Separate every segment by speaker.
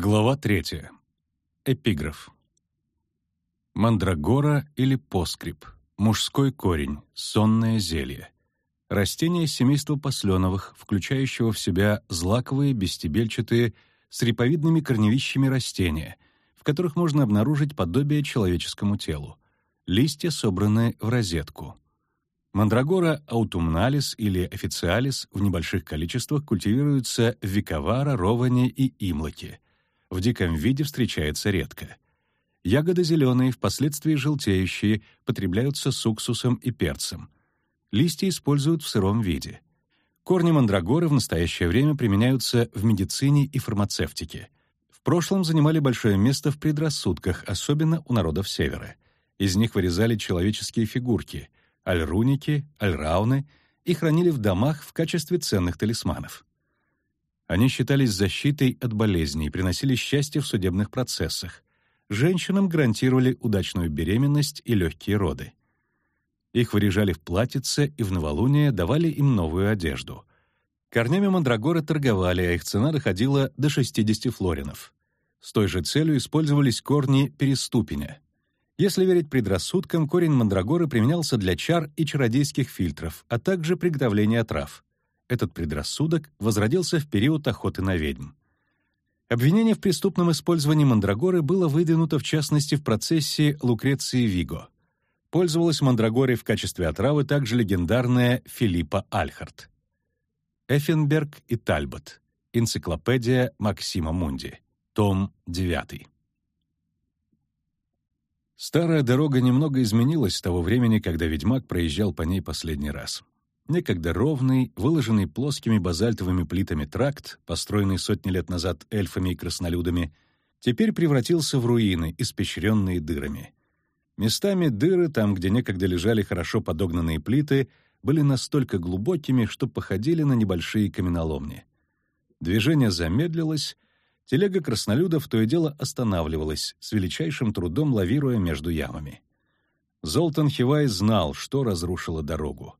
Speaker 1: Глава третья. Эпиграф. Мандрагора или поскрип. Мужской корень. Сонное зелье. Растение семейства посленовых, включающего в себя злаковые, бестебельчатые, с реповидными корневищами растения, в которых можно обнаружить подобие человеческому телу. Листья собраны в розетку. Мандрагора аутумналис или официалис в небольших количествах культивируется в Виковара, Роване и Имлоке. В диком виде встречается редко. Ягоды зеленые, впоследствии желтеющие, потребляются с уксусом и перцем. Листья используют в сыром виде. Корни мандрагоры в настоящее время применяются в медицине и фармацевтике. В прошлом занимали большое место в предрассудках, особенно у народов Севера. Из них вырезали человеческие фигурки — альруники, альрауны — и хранили в домах в качестве ценных талисманов. Они считались защитой от болезней и приносили счастье в судебных процессах. Женщинам гарантировали удачную беременность и легкие роды. Их вырежали в платьице и в новолуние давали им новую одежду. Корнями мандрагоры торговали, а их цена доходила до 60 флоринов. С той же целью использовались корни переступеня. Если верить предрассудкам, корень мандрагоры применялся для чар и чародейских фильтров, а также приготовления трав. Этот предрассудок возродился в период охоты на ведьм. Обвинение в преступном использовании мандрагоры было выдвинуто в частности в процессе Лукреции Виго. Пользовалась мандрагорой в качестве отравы также легендарная Филиппа Альхарт. Эффенберг и Тальбот. Энциклопедия Максима Мунди. Том 9. Старая дорога немного изменилась с того времени, когда ведьмак проезжал по ней последний раз. Некогда ровный, выложенный плоскими базальтовыми плитами тракт, построенный сотни лет назад эльфами и краснолюдами, теперь превратился в руины, испещренные дырами. Местами дыры, там, где некогда лежали хорошо подогнанные плиты, были настолько глубокими, что походили на небольшие каменоломни. Движение замедлилось, телега краснолюдов то и дело останавливалась, с величайшим трудом лавируя между ямами. Золтан Хивай знал, что разрушило дорогу.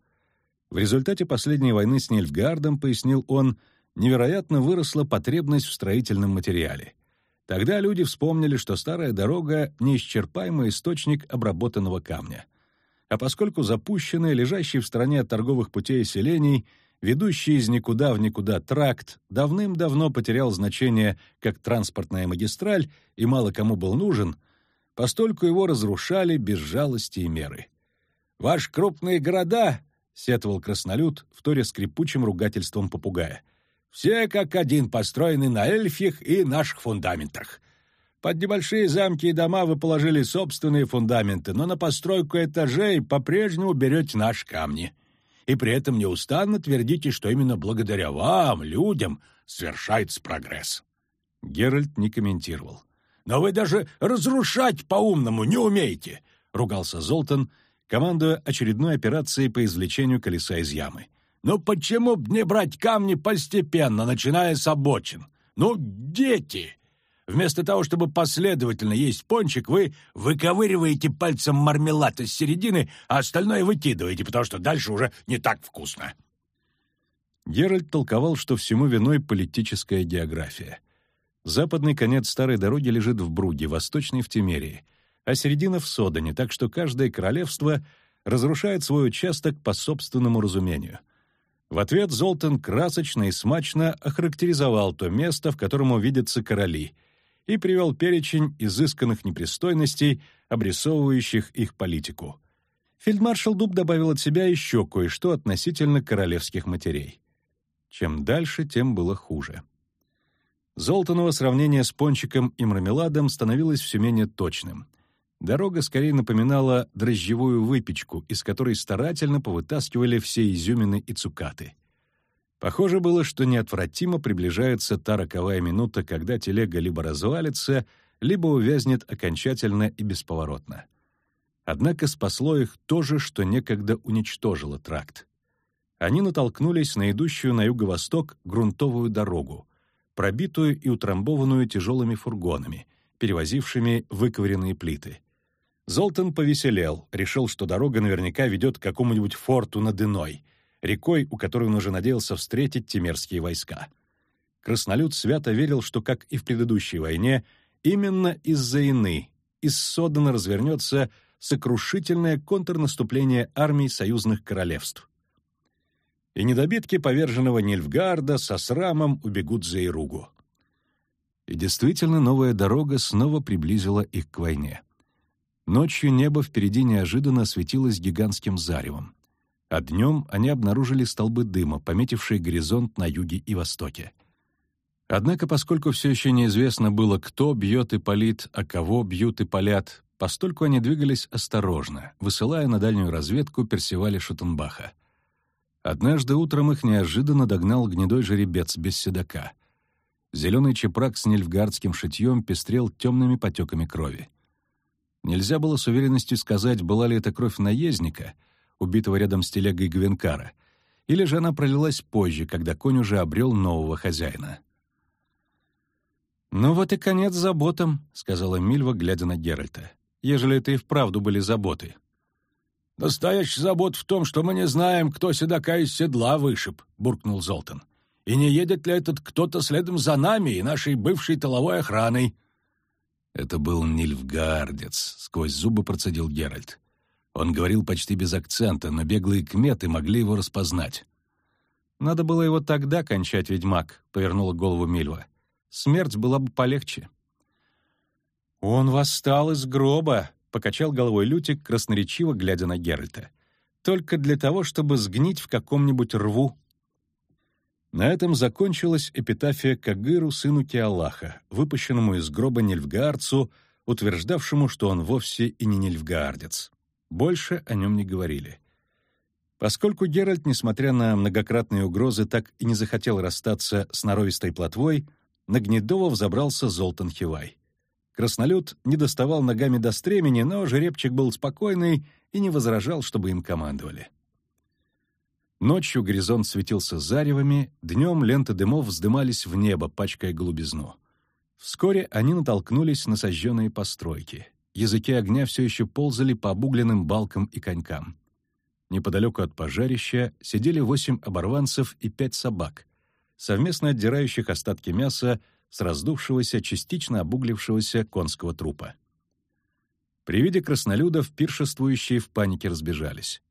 Speaker 1: В результате последней войны с Нильфгардом, пояснил он, невероятно выросла потребность в строительном материале. Тогда люди вспомнили, что старая дорога — неисчерпаемый источник обработанного камня. А поскольку запущенный, лежащий в стороне от торговых путей и селений, ведущий из никуда в никуда тракт, давным-давно потерял значение как транспортная магистраль и мало кому был нужен, постольку его разрушали без жалости и меры. «Ваши крупные города сетовал краснолюд, вторя скрипучим ругательством попугая. «Все как один построены на эльфьях и наших фундаментах. Под небольшие замки и дома вы положили собственные фундаменты, но на постройку этажей по-прежнему берете наши камни. И при этом неустанно твердите, что именно благодаря вам, людям, совершается прогресс». Геральт не комментировал. «Но вы даже разрушать по-умному не умеете!» — ругался Золтан — командуя очередной операцией по извлечению колеса из ямы. «Ну почему б не брать камни постепенно, начиная с обочин? Ну, дети!» Вместо того, чтобы последовательно есть пончик, вы выковыриваете пальцем мармелад из середины, а остальное выкидываете, потому что дальше уже не так вкусно. Геральт толковал, что всему виной политическая география. Западный конец старой дороги лежит в Бруге, восточный — в Тимерии — а середина в Содане, так что каждое королевство разрушает свой участок по собственному разумению. В ответ Золтан красочно и смачно охарактеризовал то место, в котором увидятся короли, и привел перечень изысканных непристойностей, обрисовывающих их политику. Фельдмаршал Дуб добавил от себя еще кое-что относительно королевских матерей. Чем дальше, тем было хуже. Золтаново сравнение с пончиком и мармеладом становилось все менее точным — Дорога скорее напоминала дрожжевую выпечку, из которой старательно повытаскивали все изюмины и цукаты. Похоже было, что неотвратимо приближается та роковая минута, когда телега либо развалится, либо увязнет окончательно и бесповоротно. Однако спасло их то же, что некогда уничтожило тракт. Они натолкнулись на идущую на юго-восток грунтовую дорогу, пробитую и утрамбованную тяжелыми фургонами, перевозившими выковыренные плиты — Золтан повеселел, решил, что дорога наверняка ведет к какому-нибудь форту над Иной, рекой, у которой он уже надеялся встретить тимерские войска. Краснолюд свято верил, что, как и в предыдущей войне, именно из-за Ины, из Содана развернется сокрушительное контрнаступление армий союзных королевств. И недобитки поверженного Нильфгарда со срамом убегут за Иругу. И действительно, новая дорога снова приблизила их к войне. Ночью небо впереди неожиданно осветилось гигантским заревом. А днем они обнаружили столбы дыма, пометившие горизонт на юге и востоке. Однако, поскольку все еще неизвестно было, кто бьет и палит, а кого бьют и палят, постольку они двигались осторожно, высылая на дальнюю разведку Персиваля Шутенбаха. Однажды утром их неожиданно догнал гнедой жеребец без седока. Зеленый чепрак с нильфгардским шитьем пестрел темными потеками крови. Нельзя было с уверенностью сказать, была ли это кровь наездника, убитого рядом с телегой Гвенкара, или же она пролилась позже, когда конь уже обрел нового хозяина. «Ну вот и конец заботам», — сказала Мильва, глядя на Геральта ежели это и вправду были заботы.
Speaker 2: «Настоящий забот в том, что мы не знаем, кто седока из седла вышиб», — буркнул Золтан. «И не едет ли этот кто-то следом за нами и нашей бывшей тыловой охраной?»
Speaker 1: Это был Нильфгардец, — сквозь зубы процедил Геральт. Он говорил почти без акцента, но беглые кметы могли его распознать.
Speaker 3: «Надо было его тогда кончать, ведьмак», — повернула голову Мильва. «Смерть была бы полегче». «Он восстал из гроба», — покачал головой Лютик, красноречиво глядя на Геральта. «Только для того, чтобы сгнить в каком-нибудь рву».
Speaker 1: На этом закончилась эпитафия Кагыру, сыну Киалаха, выпущенному из гроба Нильфгаарцу, утверждавшему, что он вовсе и не Нильфгаардец. Больше о нем не говорили. Поскольку Геральт, несмотря на многократные угрозы, так и не захотел расстаться с норовистой плотвой, на Гнедова взобрался Золтан Хивай. Краснолюд не доставал ногами до стремени, но жеребчик был спокойный и не возражал, чтобы им командовали. Ночью горизонт светился заревами, днем ленты дымов вздымались в небо, пачкая голубизну. Вскоре они натолкнулись на сожженные постройки. Языки огня все еще ползали по обугленным балкам и конькам. Неподалеку от пожарища сидели восемь оборванцев и пять собак, совместно отдирающих остатки мяса с раздувшегося, частично обуглившегося конского трупа. При виде краснолюдов пиршествующие в панике разбежались.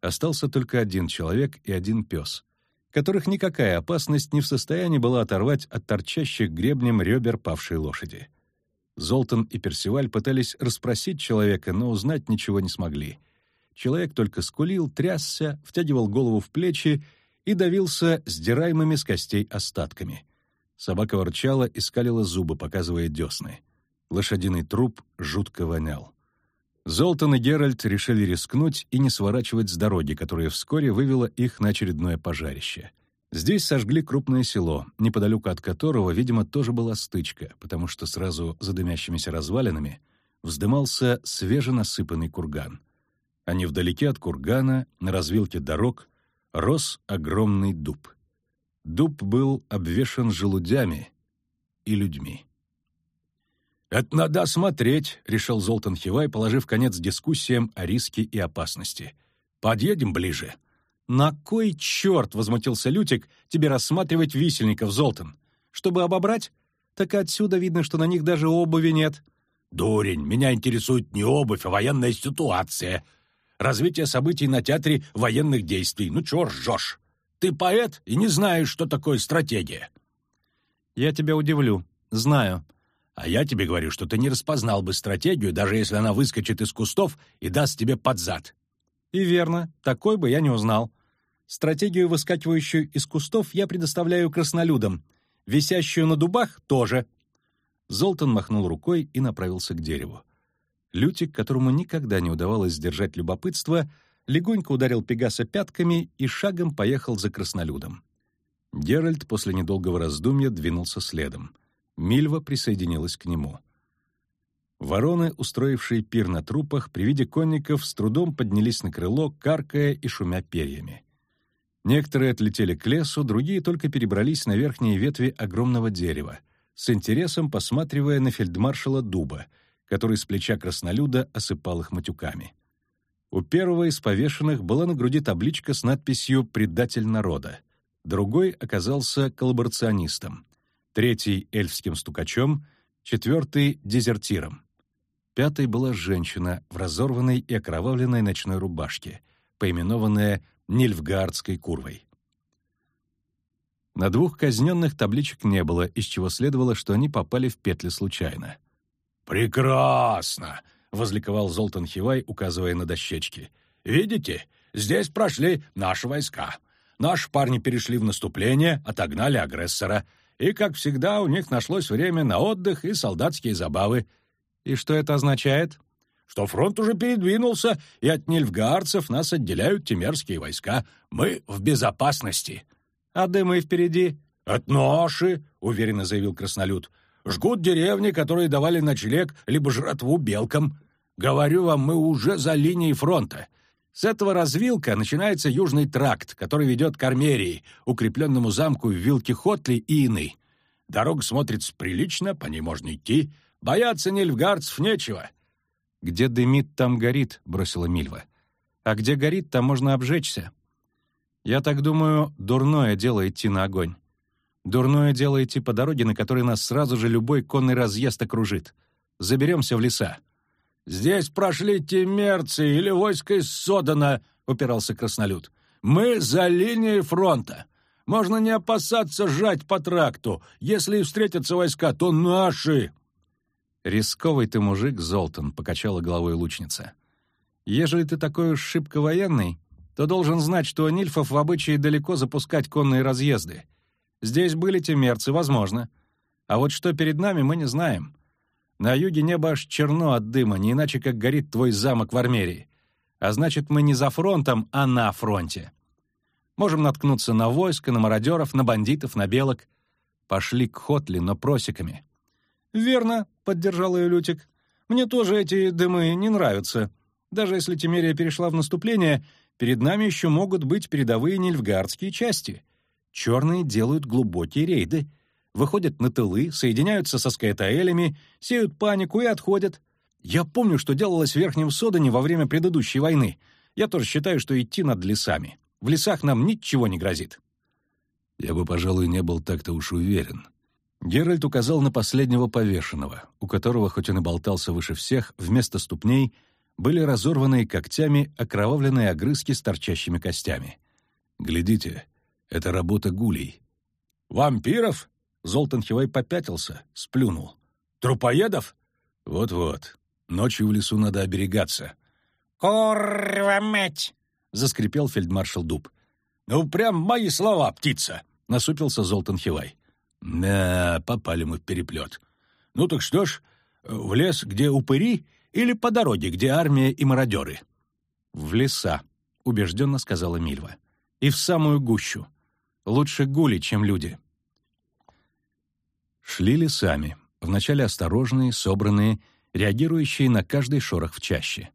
Speaker 1: Остался только один человек и один пес, которых никакая опасность не в состоянии была оторвать от торчащих гребнем ребер павшей лошади. Золтан и Персиваль пытались расспросить человека, но узнать ничего не смогли. Человек только скулил, трясся, втягивал голову в плечи и давился сдираемыми с костей остатками. Собака ворчала и скалила зубы, показывая десны. Лошадиный труп жутко вонял. Золтан и Геральт решили рискнуть и не сворачивать с дороги, которая вскоре вывела их на очередное пожарище. Здесь сожгли крупное село, неподалеку от которого, видимо, тоже была стычка, потому что сразу за дымящимися развалинами вздымался свеженасыпанный курган. А невдалеке от кургана, на развилке дорог, рос огромный дуб — Дуб был обвешан желудями и людьми.
Speaker 2: «Это надо смотреть», — решил Золтан Хивай, положив конец дискуссиям о риске и опасности. «Подъедем ближе».
Speaker 3: «На кой черт?» — возмутился Лютик. «Тебе рассматривать висельников, Золтан? Чтобы обобрать? Так отсюда видно, что на них даже обуви нет».
Speaker 2: «Дурень, меня интересует не обувь, а военная ситуация. Развитие событий на театре военных действий. Ну чё ржёшь?» Ты поэт и не знаешь, что такое стратегия».
Speaker 3: «Я тебя удивлю. Знаю».
Speaker 2: «А я тебе говорю, что ты не распознал бы стратегию, даже если она выскочит из кустов и даст тебе под зад».
Speaker 3: «И верно. Такой бы я не узнал. Стратегию, выскакивающую из кустов, я предоставляю краснолюдам. Висящую на дубах — тоже».
Speaker 1: Золтан махнул рукой и направился к дереву. Лютик, которому никогда не удавалось сдержать любопытство, — легонько ударил Пегаса пятками и шагом поехал за краснолюдом. Геральт после недолгого раздумья двинулся следом. Мильва присоединилась к нему. Вороны, устроившие пир на трупах, при виде конников с трудом поднялись на крыло, каркая и шумя перьями. Некоторые отлетели к лесу, другие только перебрались на верхние ветви огромного дерева, с интересом посматривая на фельдмаршала Дуба, который с плеча краснолюда осыпал их матюками. У первого из повешенных была на груди табличка с надписью «Предатель народа». Другой оказался коллаборационистом. Третий — эльфским стукачом, четвертый — дезертиром. Пятой была женщина в разорванной и окровавленной ночной рубашке, поименованная Нильфгаардской курвой. На двух казненных табличек не было, из чего следовало, что они попали в петли случайно.
Speaker 2: «Прекрасно!» — возликовал Золтан Хивай, указывая на дощечки. «Видите, здесь прошли наши войска. Наши парни перешли в наступление, отогнали агрессора. И, как всегда, у них нашлось время на отдых и солдатские забавы.
Speaker 3: И что это означает?
Speaker 2: Что фронт уже передвинулся, и от нильфгаарцев нас отделяют темерские войска. Мы в безопасности.
Speaker 3: А дымы впереди?
Speaker 2: «Это наши», — уверенно заявил краснолюд. «Жгут деревни, которые давали ночлег, либо жратву белкам. Говорю вам, мы уже за линией фронта. С этого развилка начинается южный тракт, который ведет к Армерии, укрепленному замку в вилке Хотли и Ины. Дорога смотрится прилично, по ней можно идти. Бояться нильфгардцев нечего».
Speaker 3: «Где дымит, там горит», — бросила Мильва. «А где горит, там можно обжечься. Я так думаю, дурное дело идти на огонь. Дурное дело идти по дороге, на которой нас сразу же любой конный разъезд окружит. Заберемся в леса».
Speaker 2: «Здесь прошли темерцы или войско из Содана», — упирался краснолюд. «Мы за линией фронта. Можно не опасаться жать по тракту. Если встретятся войска, то наши».
Speaker 3: «Рисковый ты мужик, Золтан», — покачала головой лучница. «Ежели ты такой уж шибко военный, то должен знать, что у нильфов в обычае далеко запускать конные разъезды. Здесь были темерцы, возможно. А вот что перед нами, мы не знаем. На юге небо аж черно от дыма, не иначе как горит твой замок в Армерии. А значит, мы не за фронтом, а на фронте. Можем наткнуться на войско, на мародеров, на бандитов, на белок. Пошли к Хотли, но просеками. «Верно», — поддержал ее Лютик. «Мне тоже эти дымы не нравятся. Даже если Тимерия перешла в наступление, перед нами еще могут быть передовые нильфгардские части. Черные делают глубокие рейды, выходят на тылы, соединяются со скаэтаэлями, сеют панику и отходят. Я помню, что делалось в Верхнем Содане во время предыдущей войны. Я тоже считаю, что идти над лесами. В лесах нам ничего не грозит».
Speaker 1: Я бы, пожалуй, не был так-то уж уверен. Геральт указал на последнего повешенного, у которого, хоть он и болтался выше всех, вместо ступней были разорванные когтями окровавленные огрызки с торчащими костями. «Глядите, это работа гулей».
Speaker 2: «Вампиров?» — Золтан Хивай попятился, сплюнул. «Трупоедов?»
Speaker 1: «Вот-вот. Ночью в лесу надо оберегаться».
Speaker 2: «Курва мать!» — заскрипел фельдмаршал Дуб. «Ну, прям мои слова, птица!» — насупился Золтан Хивай.
Speaker 1: Да, попали мы в переплет.
Speaker 2: Ну так что ж, в лес, где упыри, или по дороге, где армия и мародеры?
Speaker 3: В леса, убежденно сказала Мильва. И в самую гущу. Лучше гули, чем люди.
Speaker 1: Шли лесами, вначале осторожные, собранные, реагирующие на каждый шорох в чаще.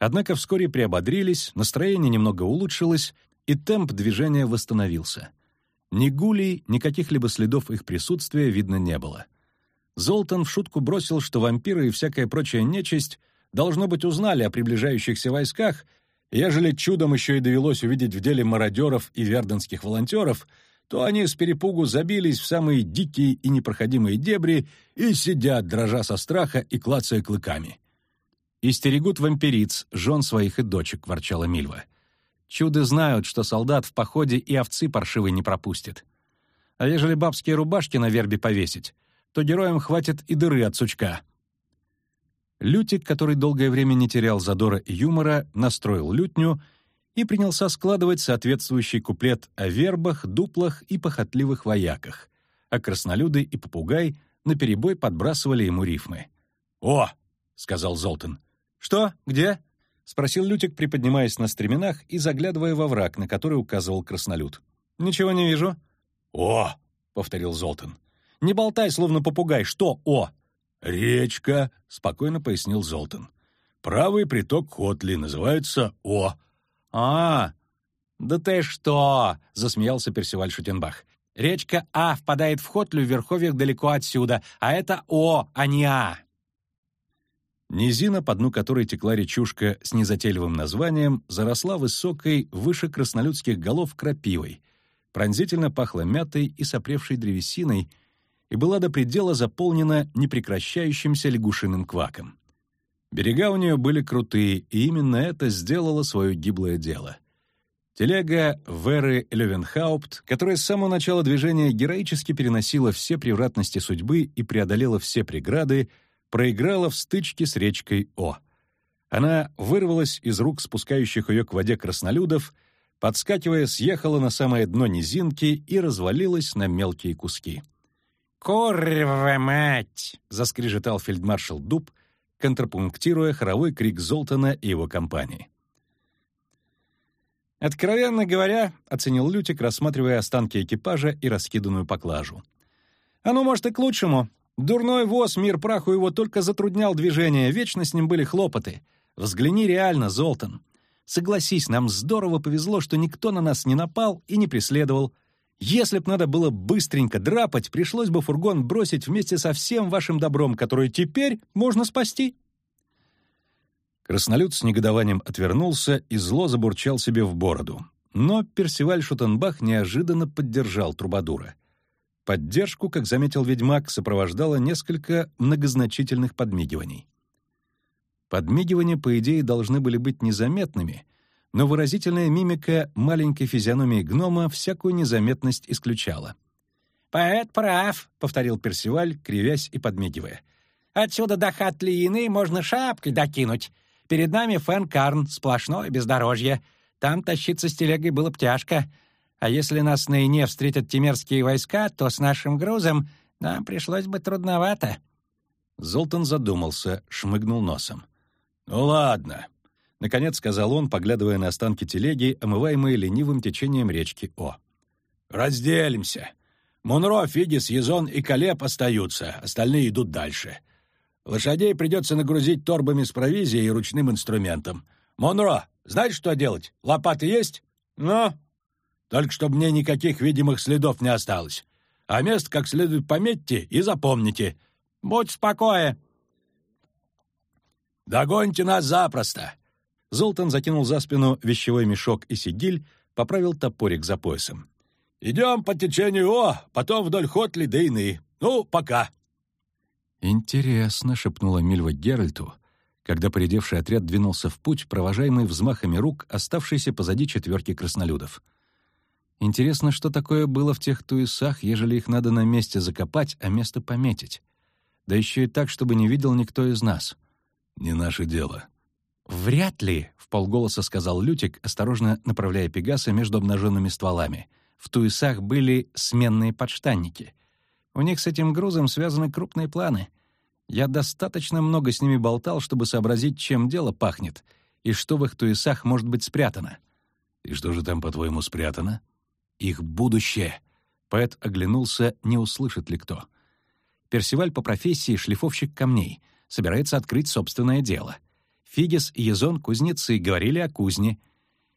Speaker 1: Однако вскоре приободрились, настроение немного улучшилось, и темп движения восстановился — ни гулей, ни каких-либо следов их присутствия видно не было. Золтан в шутку бросил, что вампиры и всякая прочая нечисть должно быть узнали о приближающихся войсках, ежели чудом еще и довелось увидеть в деле мародеров и верденских волонтеров, то они с перепугу забились в самые дикие и непроходимые дебри и сидят, дрожа со страха и клацая клыками.
Speaker 3: «И стерегут вампириц, жен своих и дочек», — ворчала Мильва. Чуды знают, что солдат в походе и овцы паршивой не пропустит. А ежели бабские рубашки на вербе повесить, то героям хватит и дыры от сучка. Лютик, который долгое время не терял задора и юмора, настроил лютню и принялся складывать соответствующий куплет о вербах, дуплах и похотливых вояках, а краснолюды и попугай наперебой подбрасывали ему рифмы.
Speaker 2: «О!» — сказал Золтан.
Speaker 3: «Что? Где?» — спросил Лютик, приподнимаясь на стременах и заглядывая во враг, на который указывал краснолюд. «Ничего не вижу».
Speaker 2: «О!» — повторил Золтан.
Speaker 3: «Не болтай, словно попугай. Что «о»?»
Speaker 2: «Речка», — спокойно пояснил Золтан. «Правый приток Хотли называется О».
Speaker 3: «А, да ты что!» — засмеялся Персиваль Шутенбах. «Речка А впадает в Хотлю в верховьях далеко отсюда, а это О, а не А».
Speaker 1: Низина, по дну которой текла речушка с незатейливым названием, заросла высокой, выше краснолюдских голов крапивой, пронзительно пахло мятой и сопревшей древесиной, и была до предела заполнена непрекращающимся лягушиным кваком. Берега у нее были крутые, и именно это сделало свое гиблое дело. Телега Веры Левенхаупт, которая с самого начала движения героически переносила все превратности судьбы и преодолела все преграды, проиграла в стычке с речкой О. Она вырвалась из рук спускающих ее к воде краснолюдов, подскакивая, съехала на самое дно низинки и развалилась на мелкие куски.
Speaker 2: «Курва мать!» — заскрежетал фельдмаршал Дуб, контрапунктируя хоровой крик Золтана и его компании.
Speaker 3: Откровенно говоря, оценил Лютик, рассматривая останки экипажа и раскиданную поклажу. Оно, может, и к лучшему. Дурной воз, мир праху его только затруднял движение, вечно с ним были хлопоты. Взгляни реально, Золтан. Согласись, нам здорово повезло, что никто на нас не напал и не преследовал. Если б надо было быстренько драпать, пришлось бы фургон бросить вместе со всем вашим добром, которое теперь можно спасти.
Speaker 1: Краснолюд с негодованием отвернулся и зло забурчал себе в бороду. Но Персиваль Шутенбах неожиданно поддержал Трубадура. Поддержку, как заметил ведьмак, сопровождало несколько многозначительных подмигиваний. Подмигивания, по идее, должны были быть незаметными, но выразительная мимика маленькой физиономии гнома всякую незаметность исключала.
Speaker 2: «Поэт прав», — повторил Персиваль, кривясь и подмигивая. «Отсюда до Хатлиины можно шапкой докинуть. Перед нами Фэн-Карн, сплошное бездорожье. Там тащиться с телегой было б тяжко. А если нас на Ине встретят тимерские войска, то с нашим грузом нам пришлось бы трудновато».
Speaker 1: Золтан задумался, шмыгнул носом. «Ну ладно», — наконец сказал он, поглядывая на останки телеги, омываемые ленивым течением речки О. «Разделимся. Мунро, Фигис, Езон и Калеп остаются, остальные идут дальше. Лошадей придется нагрузить торбами с провизией и ручным инструментом. Монро, знаешь, что делать? Лопаты есть? Ну? Только чтобы мне никаких видимых следов не осталось. А место как следует пометьте и запомните.
Speaker 2: Будь спокоен.
Speaker 1: Догоньте нас запросто. Золтан закинул за спину вещевой мешок и сигиль, поправил топорик за поясом. «Идем по течению О, потом вдоль Хотли до Ины. Ну, пока!»
Speaker 3: «Интересно», — шепнула Мильва Геральту, когда поредевший отряд двинулся в путь, провожаемый взмахами рук, оставшейся позади четверки краснолюдов. «Интересно, что такое было в тех туесах, ежели их надо на месте закопать, а место пометить? Да еще и так, чтобы не видел никто из нас».
Speaker 1: «Не наше дело».
Speaker 3: «Вряд ли», — в полголоса сказал Лютик, осторожно направляя Пегаса между обнаженными стволами. «В туесах были сменные подштанники». У них с этим грузом связаны крупные планы. Я достаточно много с ними болтал, чтобы сообразить, чем дело пахнет и что в их туесах может быть спрятано.
Speaker 1: И что же там, по-твоему, спрятано?
Speaker 3: Их будущее. Поэт оглянулся, не услышит ли кто. Персиваль по профессии шлифовщик камней, собирается открыть собственное дело. Фигес и Езон, кузнецы, говорили о кузне.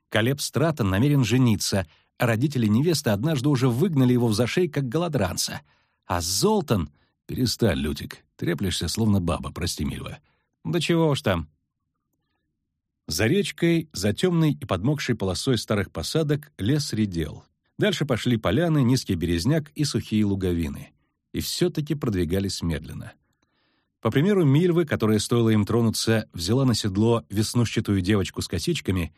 Speaker 3: Калеб Стратон намерен жениться, а родители невесты однажды уже выгнали его в зашей как голодранца — а Золтан...
Speaker 1: Перестань, Лютик, треплешься, словно баба, прости, Мильва.
Speaker 3: Да чего уж там.
Speaker 1: За речкой, за темной и подмокшей полосой старых посадок лес редел. Дальше пошли поляны, низкий березняк и сухие луговины. И все-таки продвигались медленно. По примеру Мильвы, которая, стоило им тронуться, взяла на седло веснушчатую девочку с косичками,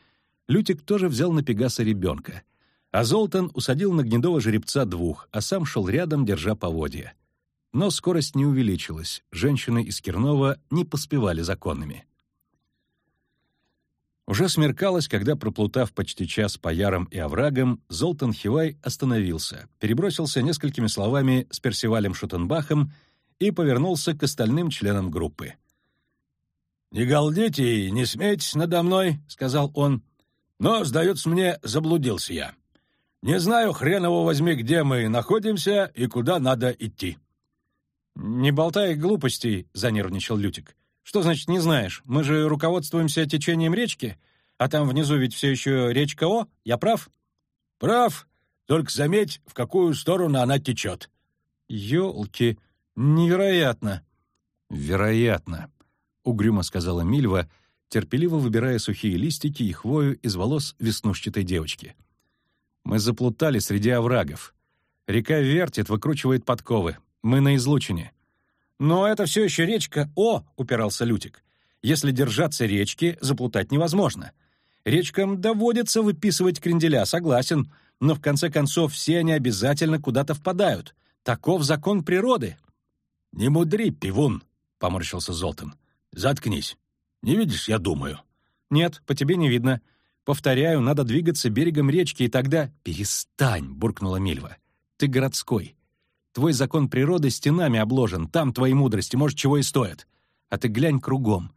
Speaker 1: Лютик тоже взял на Пегаса ребенка — а Золтан усадил на гнедого жеребца двух, а сам шел рядом, держа поводья. Но скорость не увеличилась, женщины из Кернова не поспевали законными. Уже смеркалось, когда, проплутав почти час по ярам и оврагам, Золтан Хивай остановился, перебросился несколькими словами с Персивалем Шутенбахом и повернулся к остальным членам группы. «Не галдите и не смейтесь надо мной», — сказал он, — «но, сдается мне, заблудился я. Не знаю, хреново возьми, где мы находимся и куда надо идти».
Speaker 3: «Не болтай глупостей», — занервничал Лютик. «Что значит не знаешь? Мы же руководствуемся течением речки, а там внизу ведь все еще речка О, я прав?»
Speaker 1: «Прав, только заметь, в какую сторону она течет».
Speaker 3: «Елки, невероятно!»
Speaker 1: «Вероятно», — угрюмо сказала Мильва, терпеливо выбирая сухие листики и хвою из волос веснушчатой девочки.
Speaker 3: — мы заплутали среди оврагов. Река вертит, выкручивает подковы. Мы на излучине. Но это все еще речка О, упирался Лютик. Если держаться речки, заплутать невозможно. Речкам доводится выписывать кренделя, согласен, но в конце концов все они обязательно куда-то впадают. Таков закон природы.
Speaker 2: «Не мудри, пивун», — поморщился Золтан. «Заткнись. Не видишь, я думаю».
Speaker 3: «Нет, по тебе не видно. Повторяю, надо двигаться берегом речки, и тогда...» «Перестань», — буркнула Мильва. «Ты городской. Твой закон природы стенами обложен, там твои мудрости, может, чего и стоят. А ты глянь кругом.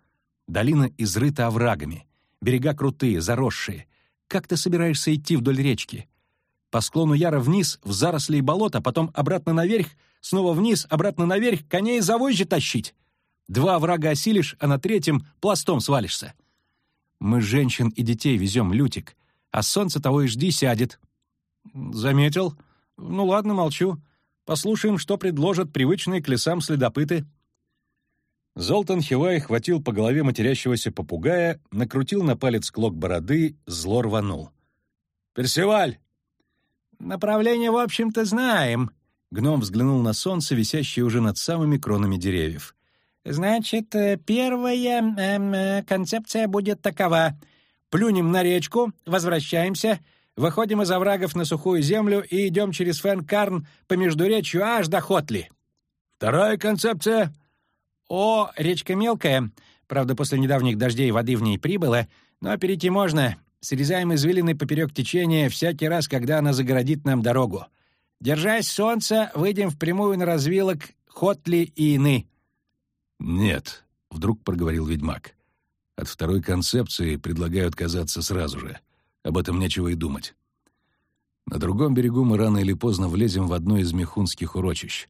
Speaker 3: Долина изрыта оврагами, берега крутые, заросшие. Как ты собираешься идти вдоль речки? По склону Яра вниз, в заросли и болото, потом обратно наверх, снова вниз, обратно наверх, коней за вожжи тащить. Два врага осилишь, а на третьем пластом свалишься. Мы женщин и детей везем, Лютик, а солнце того и жди сядет. Заметил. Ну ладно, молчу. Послушаем, что предложат привычные к лесам следопыты. Золтан Хивай хватил по голове матерящегося попугая, накрутил на палец клок бороды, зло рванул. «Персиваль!» «Направление, в общем-то, знаем», — гном взглянул на солнце, висящее уже над самыми кронами деревьев. «Значит, э, первая эм, э, концепция будет такова. Плюнем на речку, возвращаемся, Выходим из оврагов на сухую землю и идем через Фенкарн по междуречью аж до Хотли.
Speaker 2: Вторая концепция.
Speaker 3: О, речка мелкая. Правда, после недавних дождей воды в ней прибыло, но перейти можно. Срезаем извилины поперек течения всякий раз, когда она загородит нам дорогу. Держась солнца, выйдем впрямую на развилок Хотли и Ины.
Speaker 1: «Нет», — вдруг проговорил ведьмак. «От второй концепции предлагаю отказаться сразу же. Об этом нечего и думать. На другом берегу мы рано или поздно влезем в одно из мехунских урочищ.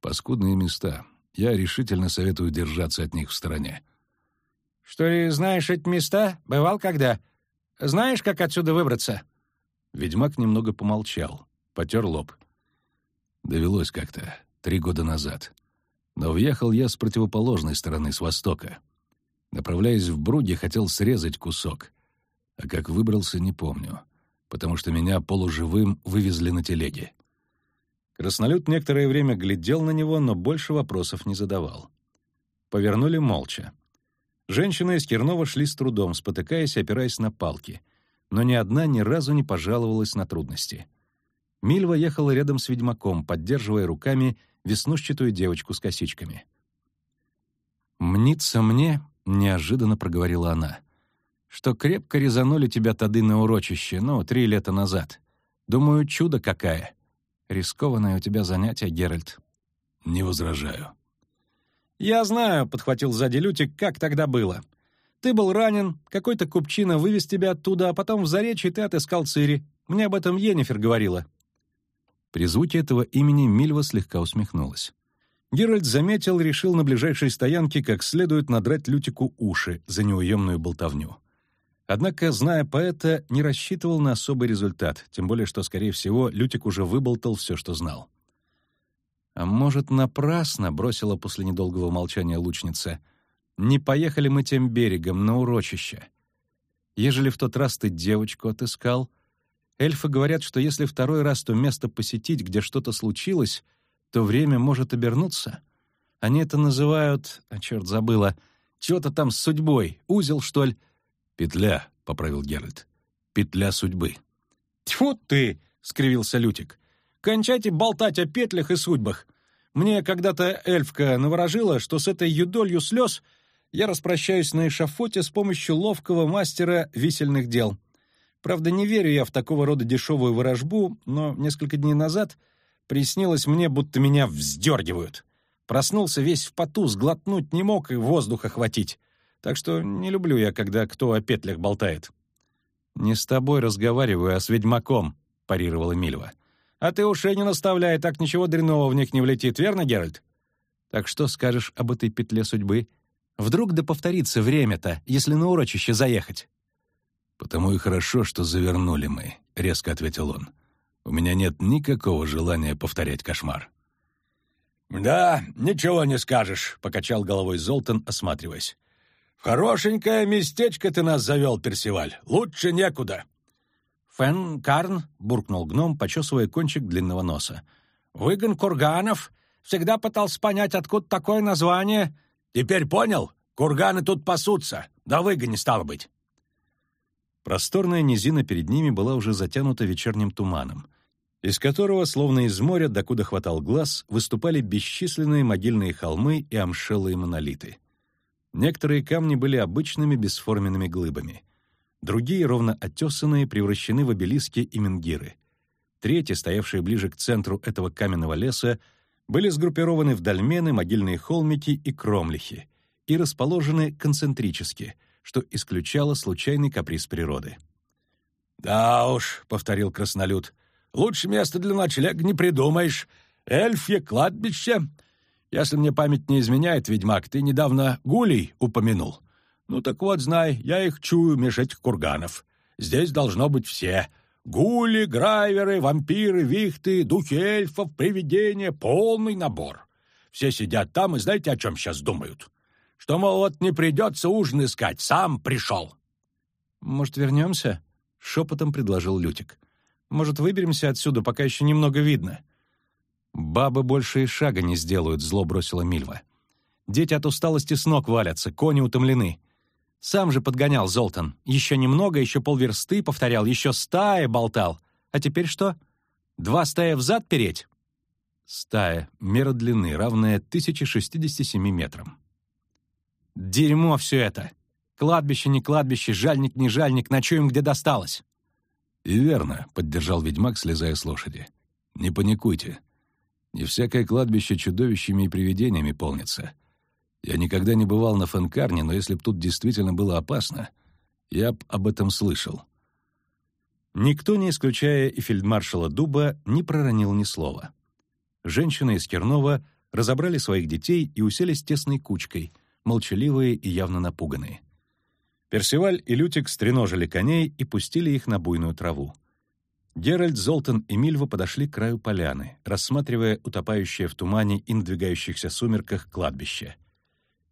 Speaker 1: Паскудные места. Я решительно советую держаться от них в стороне.
Speaker 3: «Что ли, знаешь эти места? Бывал когда? Знаешь, как отсюда выбраться?»
Speaker 1: Ведьмак немного помолчал, потер лоб. Довелось как-то, три года назад. Но въехал я с противоположной стороны, с востока. Направляясь в Бруги, хотел срезать кусок. А как выбрался, не помню, потому что меня полуживым вывезли на телеге.
Speaker 3: Краснолюд некоторое время глядел на него, но больше вопросов не задавал. Повернули молча. Женщины из Кернова шли с трудом, спотыкаясь опираясь на палки, но ни одна ни разу не пожаловалась на трудности. Мильва ехала рядом с ведьмаком, поддерживая руками веснушчатую девочку с косичками. «Мнится мне», — неожиданно проговорила она, что крепко резанули тебя тады на урочище, ну, три лета назад. Думаю, чудо какая. Рискованное у тебя занятие, Геральт».
Speaker 1: «Не возражаю».
Speaker 3: «Я знаю», — подхватил сзади Лютик, — «как тогда было. Ты был ранен, какой-то купчина вывез тебя оттуда, а потом в Заречье ты отыскал Цири. Мне об этом Енифер говорила». При звуке этого имени Мильва слегка усмехнулась. Геральт заметил, решил на ближайшей стоянке как следует надрать Лютику уши за неуемную болтовню. Однако, зная поэта, не рассчитывал на особый результат, тем более что, скорее всего, Лютик уже выболтал все, что знал. «А может, напрасно?» — бросила после недолгого молчания лучница. «Не поехали мы тем берегом, на урочище. Ежели в тот раз ты девочку отыскал, эльфы говорят, что если второй раз то место посетить, где что-то случилось, то время может обернуться. Они это называют, а черт забыла, чего-то там с судьбой, узел, что ли,
Speaker 1: «Петля», — поправил Геральт. «Петля судьбы».
Speaker 3: «Тьфу ты!» — скривился Лютик. «Кончайте болтать о петлях и судьбах. Мне когда-то эльфка наворожила, что с этой юдолью слез я распрощаюсь на эшафоте с помощью ловкого мастера висельных дел. Правда, не верю я в такого рода дешевую ворожбу, но несколько дней назад приснилось мне, будто меня вздергивают. Проснулся весь в поту, сглотнуть не мог и воздуха хватить. Так что не люблю я, когда кто о петлях болтает». «Не с тобой разговариваю, а с ведьмаком», — парировала Мильва. «А ты ушей не наставляй, так ничего дрянного в них не влетит, верно, Геральт?» «Так что скажешь об этой петле судьбы? Вдруг да повторится время-то, если на урочище заехать?»
Speaker 1: «Потому и хорошо, что завернули мы», — резко ответил он. «У меня нет никакого желания повторять кошмар».
Speaker 2: «Да, ничего не скажешь», — покачал головой Золтан, осматриваясь. «Хорошенькое местечко ты нас завел, Персиваль. Лучше некуда».
Speaker 3: «Фен Карн», — буркнул гном, почесывая кончик длинного носа. «Выгон курганов,
Speaker 2: Всегда пытался понять, откуда такое название. Теперь понял? Курганы тут пасутся. Да выгони, стало быть.
Speaker 1: Просторная низина перед ними была уже затянута вечерним туманом, из которого, словно из моря, докуда хватал глаз, выступали бесчисленные могильные холмы и амшелые монолиты. Некоторые камни были обычными бесформенными глыбами. Другие, ровно оттесанные, превращены в обелиски и менгиры. Третьи, стоявшие ближе к центру этого каменного леса, были сгруппированы в дольмены, могильные холмики и кромлихи и расположены концентрически — что исключало случайный каприз природы.
Speaker 2: «Да уж», — повторил краснолюд, — «лучше места для ночлега не придумаешь. Эльфье кладбище. Если мне память не изменяет, ведьмак, ты недавно гулей упомянул. Ну так вот, знай, я их чую меж этих курганов. Здесь должно быть все. Гули, грайверы, вампиры, вихты, духи эльфов, привидения — полный набор. Все сидят там и знаете, о чем сейчас думают? Что, мол, вот не придется ужин искать, сам пришел.
Speaker 3: «Может, вернемся?» — шепотом предложил Лютик. «Может, выберемся отсюда, пока еще немного видно?» «Бабы больше и шага не сделают», — зло бросила Мильва. «Дети от усталости с ног валятся, кони утомлены. Сам же подгонял Золтан. Еще немного, еще полверсты повторял, еще стая болтал. А теперь что? Два стая взад переть?» Стая, мера длины, равная 1067 метрам. Дерьмо все это. Кладбище не кладбище, жальник не жальник, ночуем, где досталось.
Speaker 1: И верно, поддержал ведьмак, слезая с лошади. Не паникуйте. Не всякое кладбище чудовищами и привидениями полнится. Я никогда не бывал на Фенкарне, но если б тут действительно было опасно, я б об этом слышал.
Speaker 3: Никто, не исключая и фельдмаршала Дуба, не проронил ни слова. Женщины из Кернова разобрали своих детей и уселись тесной кучкой — молчаливые и явно напуганные. Персиваль и Лютик стреножили коней и пустили их на буйную траву. Геральт, Золтан и Мильва подошли к краю поляны, рассматривая утопающее в тумане и надвигающихся сумерках кладбище.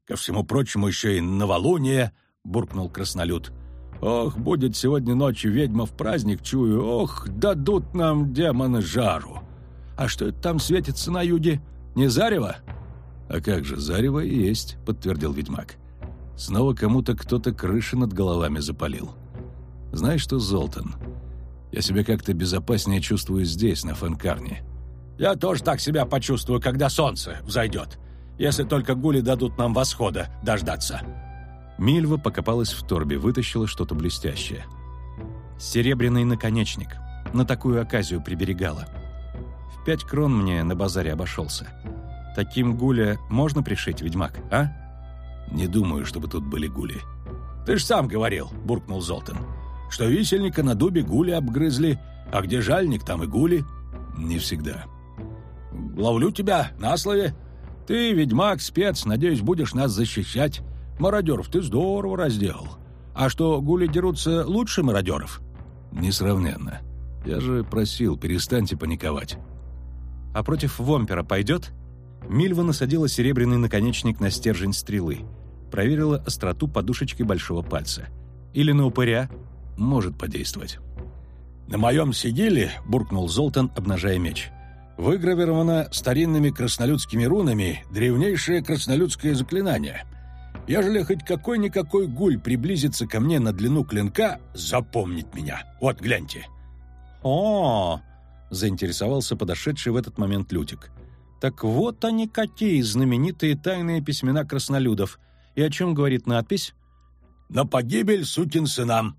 Speaker 2: «Ко всему прочему еще и новолуние!» — буркнул краснолюд. «Ох, будет сегодня ночью ведьма в праздник, чую, ох, дадут нам демоны жару! А что это там светится на юге? Не зарево?»
Speaker 1: «А как же, зарево и есть», — подтвердил ведьмак. «Снова кому-то кто-то крыши над головами запалил. Знаешь что, Золтан, я себя как-то безопаснее чувствую здесь, на Фенкарне».
Speaker 2: «Я тоже так себя почувствую, когда солнце взойдет, если только гули дадут нам восхода дождаться».
Speaker 3: Мильва покопалась в торбе, вытащила что-то блестящее. «Серебряный наконечник. На такую оказию приберегала. В пять крон мне на базаре обошелся. Таким гуля можно пришить, ведьмак, а?»
Speaker 1: «Не думаю, чтобы тут были гули».
Speaker 2: «Ты ж сам говорил», — буркнул Золтан, «что висельника на дубе гули обгрызли, а где жальник, там и гули».
Speaker 1: «Не всегда».
Speaker 2: «Ловлю тебя на слове. Ты, ведьмак, спец, надеюсь, будешь нас защищать. Мародеров ты здорово разделал. А что, гули дерутся лучше мародеров?»
Speaker 1: «Несравненно. Я же просил, перестаньте паниковать».
Speaker 3: «А против вомпера пойдет?» Мильва насадила серебряный наконечник на стержень стрелы, проверила остроту подушечкой большого пальца. Или на упыря может подействовать.
Speaker 2: «На моем сигиле», — буркнул Золтан, обнажая меч, «выгравировано старинными краснолюдскими рунами древнейшее краснолюдское заклинание. Ежели хоть какой-никакой гуль приблизится ко мне на длину клинка, запомнит меня. Вот, гляньте».
Speaker 3: «О!» — заинтересовался подошедший в этот момент Лютик. Так вот они какие знаменитые тайные письмена краснолюдов. И о чем говорит надпись?
Speaker 2: «На погибель сукин сынам».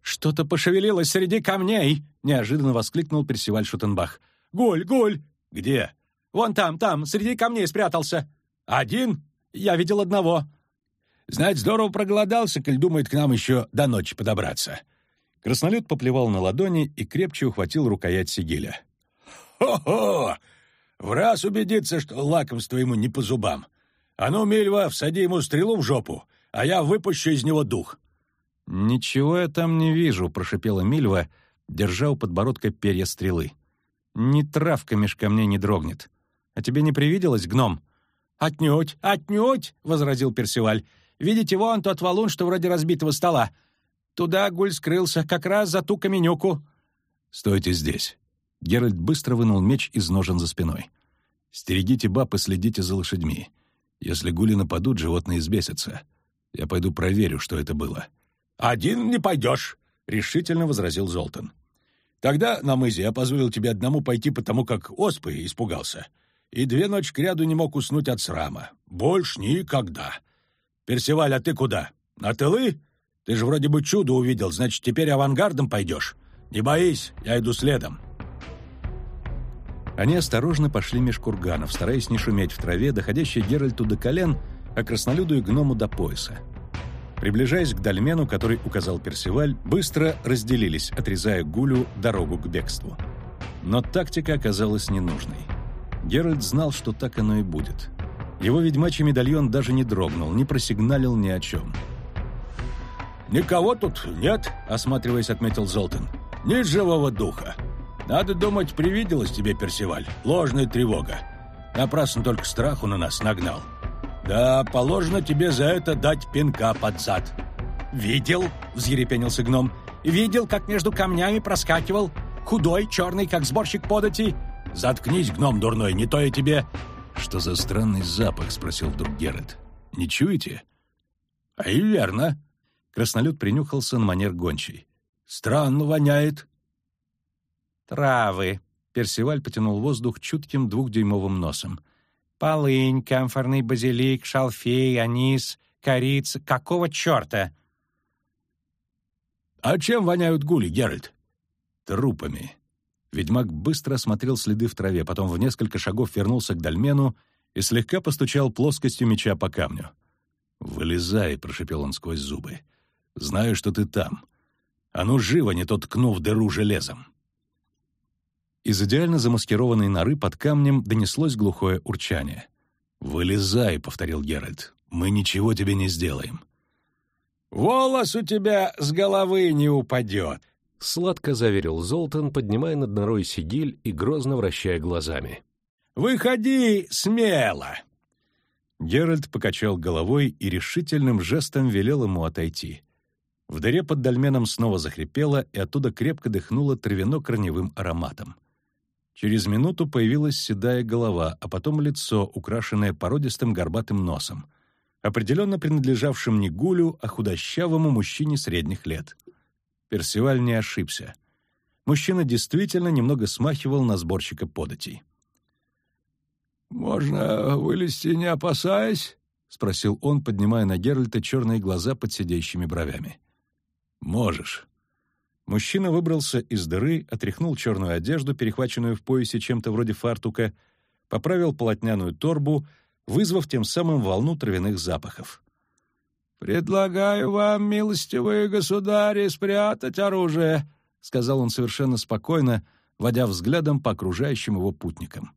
Speaker 3: «Что-то пошевелилось среди камней!» — неожиданно воскликнул Персиваль Шутенбах. «Гуль, гуль!»
Speaker 2: «Где?»
Speaker 3: «Вон там, там, среди камней спрятался».
Speaker 2: «Один?»
Speaker 3: «Я видел одного».
Speaker 2: «Знать, здорово проголодался, коль думает к нам еще до ночи подобраться».
Speaker 3: Краснолюд поплевал на ладони и крепче ухватил рукоять сигиля.
Speaker 2: «Хо-хо! В раз убедиться, что лакомство ему не по зубам. А ну, Мильва, всади ему стрелу в жопу, а я выпущу из него дух».
Speaker 3: «Ничего я там не вижу», — прошипела Мильва, держа у подбородка перья стрелы. «Ни травка меж камней не дрогнет. А тебе не привиделось, гном?»
Speaker 2: «Отнюдь, отнюдь!» — возразил Персиваль. «Видите, вон тот валун, что вроде разбитого стола. Туда гуль скрылся, как раз за ту каменюку».
Speaker 1: «Стойте здесь», Геральт быстро вынул меч из ножен за спиной. Стерегите баб и следите за лошадьми. Если гули нападут, животные избесятся. Я пойду проверю, что это было».
Speaker 2: «Один не пойдешь», — решительно возразил Золтан. «Тогда на мызе я позволил тебе одному пойти, потому как оспы испугался. И две ночи кряду не мог уснуть от срама. Больше никогда. Персиваль, а ты куда? На тылы? Ты же вроде бы чудо увидел, значит, теперь авангардом пойдешь. Не боись, я иду следом».
Speaker 1: Они осторожно пошли меж курганов, стараясь не шуметь в траве, доходящей Геральту до колен, а краснолюду и гному до пояса. Приближаясь к дольмену, который указал Персиваль, быстро разделились, отрезая Гулю дорогу к бегству. Но тактика оказалась ненужной. Геральт знал, что так оно и будет. Его ведьмачий медальон даже не дрогнул, не просигналил ни о чем.
Speaker 2: «Никого тут нет», — осматриваясь, отметил Золтан. «Ни живого духа. Надо думать, привиделась тебе, Персиваль. Ложная тревога. Напрасно только страху на нас нагнал. Да, положено тебе за это дать пинка под зад».
Speaker 4: «Видел?» — взъерепенился гном. «Видел, как между камнями проскакивал? Худой, черный, как сборщик подати?»
Speaker 2: «Заткнись, гном дурной, не то я тебе...»
Speaker 1: «Что за странный запах?» — спросил вдруг Геральт. «Не чуете?»
Speaker 2: «А и верно».
Speaker 1: Краснолюд принюхался на манер гончий.
Speaker 2: «Странно воняет».
Speaker 4: «Травы», — Персиваль потянул воздух чутким двухдюймовым носом. «Полынь, камфорный базилик, шалфей, анис, корица. Какого черта?»
Speaker 2: «А чем воняют гули, Геральт?»
Speaker 1: «Трупами», Ведьмак быстро осмотрел следы в траве, потом в несколько шагов вернулся к дольмену и слегка постучал плоскостью меча по камню. «Вылезай», — прошепел он сквозь зубы. «Знаю, что ты там. А ну живо, не то ткну в дыру железом». Из идеально замаскированной норы под камнем донеслось глухое урчание. «Вылезай», — повторил Геральт. «Мы ничего тебе не сделаем».
Speaker 2: «Волос у тебя с головы не упадет»,
Speaker 3: Сладко заверил Золтан, поднимая над норой сигиль и грозно вращая глазами.
Speaker 2: «Выходи смело!»
Speaker 1: Геральт покачал головой и решительным жестом велел ему отойти. В дыре под дольменом снова захрипело, и оттуда крепко дыхнуло травяно-корневым ароматом. Через минуту появилась седая голова, а потом лицо, украшенное породистым горбатым носом, определенно принадлежавшим не гулю, а худощавому мужчине средних лет. Персиваль не ошибся. Мужчина действительно немного смахивал на сборщика податей.
Speaker 2: «Можно вылезти, не опасаясь?» — спросил он, поднимая на Геральта черные глаза под сидящими бровями.
Speaker 1: «Можешь». Мужчина выбрался из дыры, отряхнул черную одежду, перехваченную в поясе чем-то вроде фартука, поправил полотняную торбу, вызвав тем самым волну травяных запахов.
Speaker 2: «Предлагаю вам, милостивые государи, спрятать оружие», — сказал он совершенно спокойно, водя взглядом по окружающим его путникам.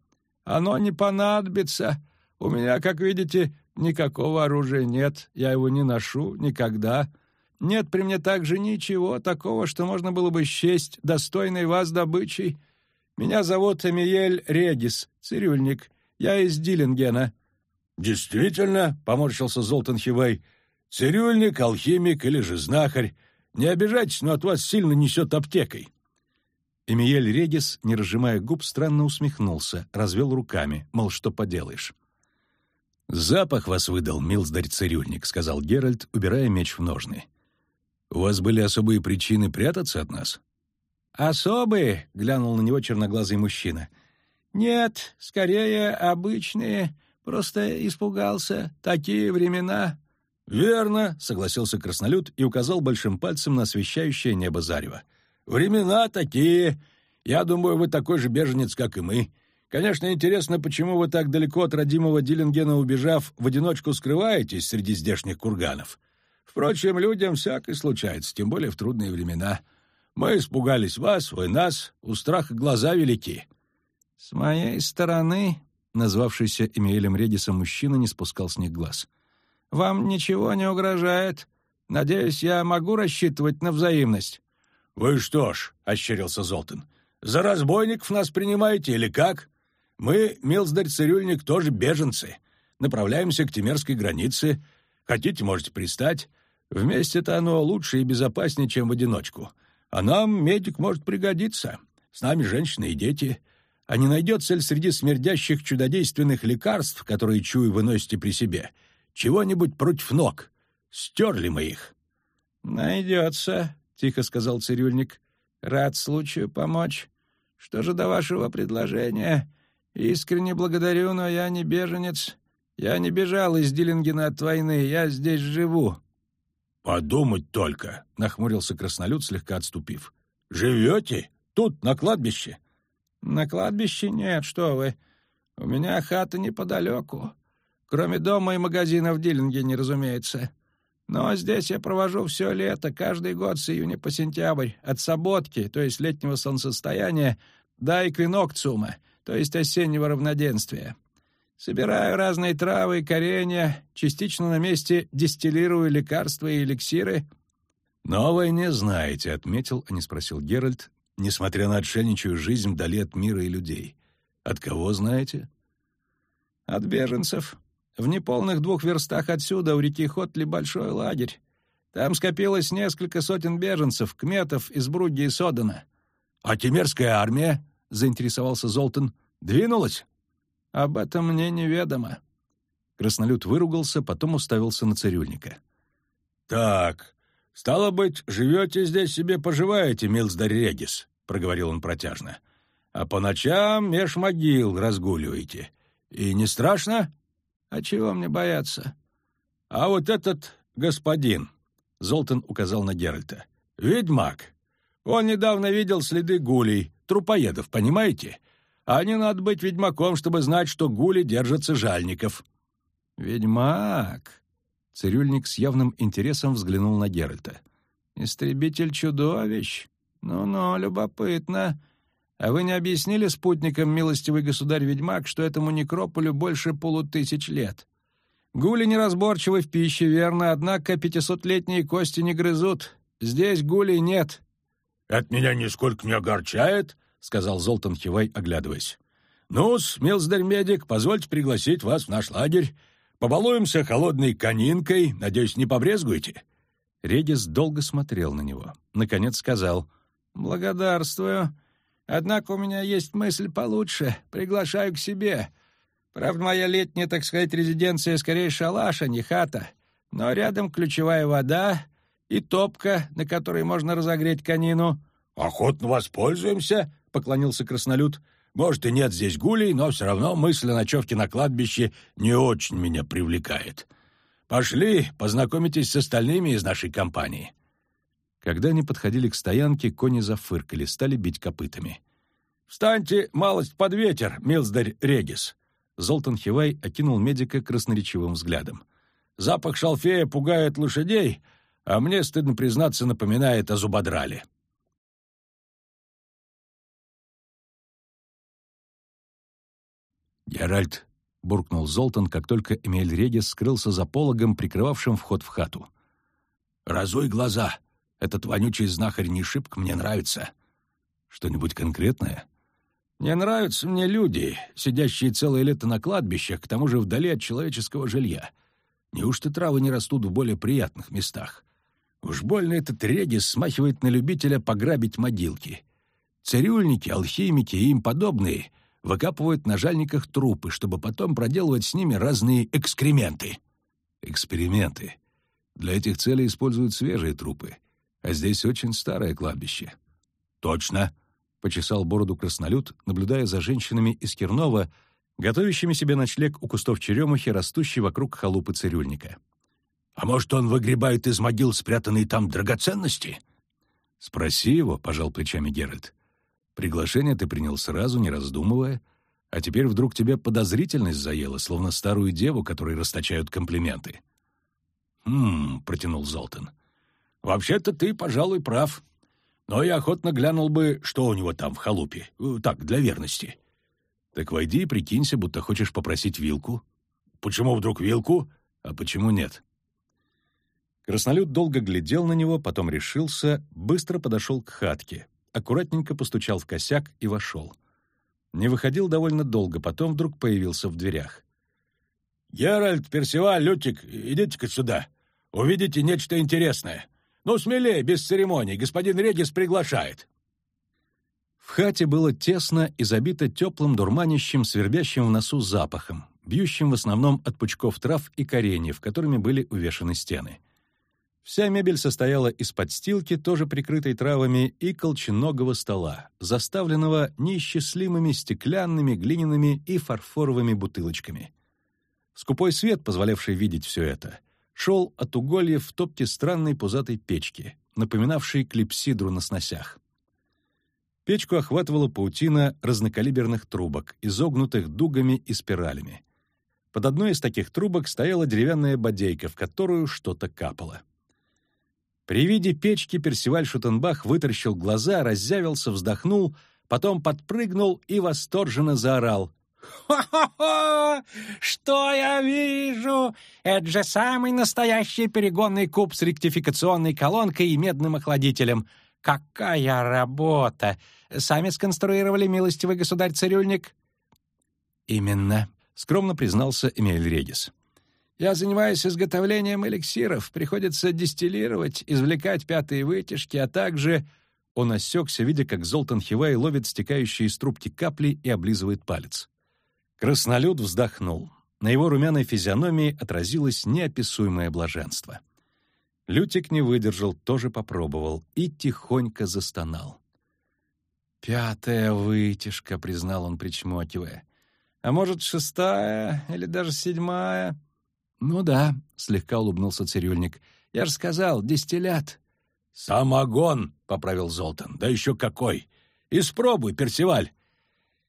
Speaker 2: «Оно не понадобится. У меня, как видите, никакого оружия нет, я его не ношу никогда. Нет при мне также ничего такого, что можно было бы счесть достойной вас добычей. Меня зовут Эмиель Редис, цирюльник. Я из Диллингена».
Speaker 1: «Действительно?» — поморщился Золтан Хивей — Цирюльник, алхимик или же знахарь. Не обижайтесь, но от вас сильно несет аптекой». Эмиель Регис, не разжимая губ, странно усмехнулся, развел руками, мол, что поделаешь. «Запах вас выдал, милздарь-цирюльник», — сказал Геральт, убирая меч в ножны. «У вас были особые причины прятаться от нас?»
Speaker 2: «Особые?» — глянул на него черноглазый мужчина. «Нет, скорее обычные. Просто испугался. Такие времена.
Speaker 1: «Верно», — согласился краснолюд и указал большим пальцем на освещающее небо зарево. «Времена такие. Я думаю, вы такой же беженец, как и мы. Конечно, интересно, почему вы так далеко от родимого Диллингена убежав, в одиночку скрываетесь среди здешних курганов. Впрочем, людям всякое случается, тем более в трудные времена. Мы испугались вас, вы нас, у страха глаза велики».
Speaker 2: «С моей стороны», — назвавшийся Эмиэлем Редисом мужчина не спускал с них глаз — вам ничего не угрожает. Надеюсь, я могу рассчитывать на взаимность».
Speaker 1: «Вы что ж», — ощерился Золтан, — «за разбойников нас принимаете или как? Мы, Милздарь-цирюльник, тоже беженцы. Направляемся к Тимерской границе. Хотите, можете пристать. Вместе-то оно лучше и безопаснее, чем в одиночку. А нам медик может пригодиться. С нами женщины и дети.
Speaker 2: а не найдется ли среди смердящих чудодейственных лекарств, которые, чую, вы носите при себе, чего-нибудь против ног? Стерли мы их».
Speaker 3: «Найдется», — тихо сказал цирюльник. «Рад случаю помочь. Что же до вашего предложения? Искренне благодарю, но я не беженец. Я не бежал из Диллингена от войны, я здесь живу».
Speaker 2: «Подумать только», — нахмурился краснолюд, слегка отступив. «Живете? Тут, на кладбище?»
Speaker 3: «На кладбище нет, что вы. У меня хата неподалеку. Кроме дома и магазина в Диллингене, разумеется. Но здесь я провожу все лето, каждый год с июня по сентябрь, от саботки, то есть летнего солнцестояния, до эквинокциума, то есть осеннего равноденствия. Собираю разные травы и коренья, частично на месте дистиллирую лекарства и эликсиры».
Speaker 1: «Новое не знаете», — отметил, а не спросил Геральт, несмотря на отшельничью жизнь вдали от мира и людей. «От кого знаете?»
Speaker 3: «От беженцев. В неполных двух верстах отсюда у реки Хотли большой лагерь. Там скопилось несколько сотен беженцев, кметов из Бруги и Содана».
Speaker 2: «А Тимерская армия?» — заинтересовался Золтан. «Двинулась?»
Speaker 3: «Об этом мне неведомо».
Speaker 1: Краснолюд выругался, потом уставился на цирюльника.
Speaker 2: «Так, стало быть, живете здесь себе поживаете, Милсдарь Регис», — проговорил он протяжно. «А по ночам меж могил разгуливаете. И не страшно?»
Speaker 3: «А чего мне бояться?»
Speaker 2: «А вот этот господин», — Золтан указал на Геральта, — «ведьмак. Он недавно видел следы гулей, трупоедов, понимаете? А не надо быть ведьмаком, чтобы знать, что гули держатся жальников».
Speaker 3: «Ведьмак?» Цирюльник с явным интересом взглянул на Геральта. «Истребитель чудовищ? Ну-ну, любопытно. А вы не объяснили спутникам, милостивый государь-ведьмак, что этому некрополю больше полутысяч лет? Гули неразборчивы в пище, верно, однако пятисотлетние кости не грызут. Здесь гулей нет».
Speaker 2: «Это меня нисколько не огорчает», — сказал Золтан Хивай, оглядываясь. «Ну-с, милздарь-медик, позвольте пригласить вас в наш лагерь. Побалуемся холодной конинкой. Надеюсь, не побрезгуете?»
Speaker 1: Редис долго смотрел на него. Наконец сказал.
Speaker 3: «Благодарствую. Однако у меня есть мысль получше. Приглашаю к себе. Правда, моя летняя, так сказать, резиденция скорее шалаш, а не хата. Но рядом ключевая вода и топка, на которой можно разогреть конину».
Speaker 2: «Охотно воспользуемся», — поклонился краснолюд. «Может, и нет здесь гулей, но все равно мысль о ночевке на кладбище не очень меня привлекает. Пошли, познакомитесь с остальными из нашей компании».
Speaker 1: Когда они подходили к стоянке, кони зафыркали, стали бить копытами.
Speaker 2: «Встаньте малость под ветер, милздарь Регис!»
Speaker 1: Золтан Хивай окинул медика красноречивым взглядом.
Speaker 2: «Запах шалфея пугает лошадей, а мне, стыдно признаться, напоминает о зубодрале».
Speaker 1: «Геральт!» — буркнул Золтан, как только Эмиль Регис скрылся за пологом, прикрывавшим вход в хату.
Speaker 2: «Разуй глаза!» Этот вонючий знахарь не шибко мне нравится.
Speaker 1: Что-нибудь конкретное?
Speaker 2: Не нравятся мне люди, сидящие целое лето на кладбищах, к тому же вдали от человеческого жилья. Неужто травы не растут в более приятных местах? Уж больно этот редис смахивает на любителя пограбить могилки. Цирюльники, алхимики и им подобные выкапывают на жальниках трупы, чтобы потом проделывать с ними разные экскременты.
Speaker 1: Эксперименты. Для этих целей используют свежие трупы а здесь очень старое кладбище».
Speaker 2: «Точно», — почесал бороду краснолюд, наблюдая за женщинами из Кирнова, готовящими себе ночлег у кустов черемухи, растущей вокруг халупы цирюльника. «А может, он выгребает из могил спрятанные там драгоценности?»
Speaker 1: «Спроси его», — пожал плечами Геральт. «Приглашение ты принял сразу, не раздумывая, а теперь вдруг тебе подозрительность заела, словно старую деву, которой расточают комплименты».
Speaker 2: «Хм», — протянул Золтан, — Вообще-то ты, пожалуй, прав. Но я охотно глянул бы, что у него там в халупе. Э, так, для верности.
Speaker 1: Так войди и прикинься, будто хочешь попросить вилку.
Speaker 2: Почему вдруг вилку?
Speaker 1: А почему нет? Краснолюд долго глядел на него, потом решился, быстро подошел к хатке, аккуратненько постучал в косяк и вошел. Не выходил довольно долго, потом вдруг появился в дверях.
Speaker 2: «Геральт, Персиваль, Лютик, идите-ка сюда. Увидите нечто интересное. «Ну, смелее, без церемоний, господин Редис приглашает».
Speaker 1: В хате было тесно и забито теплым, дурманящим, свербящим в носу запахом, бьющим в основном от пучков трав и кореньев, которыми были увешаны стены. Вся мебель состояла из подстилки, тоже прикрытой травами, и колченогого стола, заставленного неисчислимыми стеклянными, глиняными и фарфоровыми бутылочками. Скупой свет, позволявший видеть все это, шел от уголья в топке странной пузатой печки, напоминавшей клипсидру на сносях. Печку охватывала паутина разнокалиберных трубок, изогнутых дугами и спиралями. Под одной из таких трубок стояла деревянная бодейка, в которую что-то капало. При виде печки Персиваль Шутенбах вытаращил глаза, раззявился, вздохнул, потом подпрыгнул и восторженно заорал.
Speaker 4: «Хо-хо-хо! Что я вижу? Это же самый настоящий перегонный куб с ректификационной колонкой и медным охладителем. Какая работа! Сами сконструировали милостивый государь-цирюльник?»
Speaker 1: «Именно», — скромно признался Эмиль Редис.
Speaker 3: «Я занимаюсь изготовлением эликсиров. Приходится дистиллировать, извлекать пятые вытяжки, а также...»
Speaker 1: Он осекся, видя, как Золтан Хивай ловит стекающие из трубки капли и облизывает палец. Краснолюд вздохнул. На его румяной физиономии отразилось неописуемое блаженство. — Лютик не выдержал, тоже попробовал и тихонько застонал.
Speaker 3: «Пятая вытяжка», — признал он, причмокивая. «А может, шестая или даже седьмая?» «Ну да», — слегка улыбнулся цирюльник. «Я же сказал, дистиллят».
Speaker 2: «Самогон», — поправил Золтан. «Да еще какой! Испробуй, Персиваль!»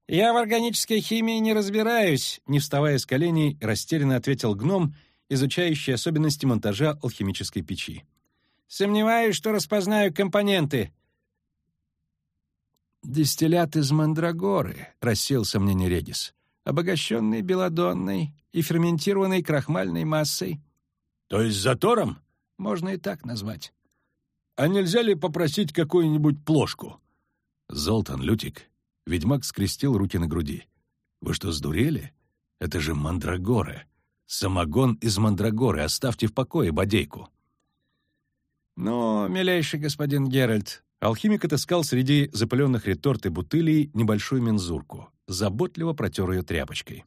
Speaker 4: «Я в органической химии не разбираюсь», — не вставая с коленей, растерянно ответил гном изучающий особенности монтажа алхимической печи. «Сомневаюсь, что распознаю компоненты».
Speaker 3: «Дистиллят из мандрагоры», — рассеял сомнение Редис, «обогащенный белодонной и ферментированной крахмальной массой».
Speaker 2: «То есть затором?»
Speaker 3: «Можно и так назвать».
Speaker 2: «А нельзя ли попросить какую-нибудь плошку?»
Speaker 1: «Золтан, Лютик». Ведьмак скрестил руки на груди. «Вы что, сдурели? Это же мандрагора. Самогон из мандрагоры, оставьте в покое бодейку.
Speaker 3: «Ну, милейший господин Геральт»,
Speaker 1: алхимик отыскал среди запыленных реторт и бутылей небольшую мензурку, заботливо протер ее тряпочкой.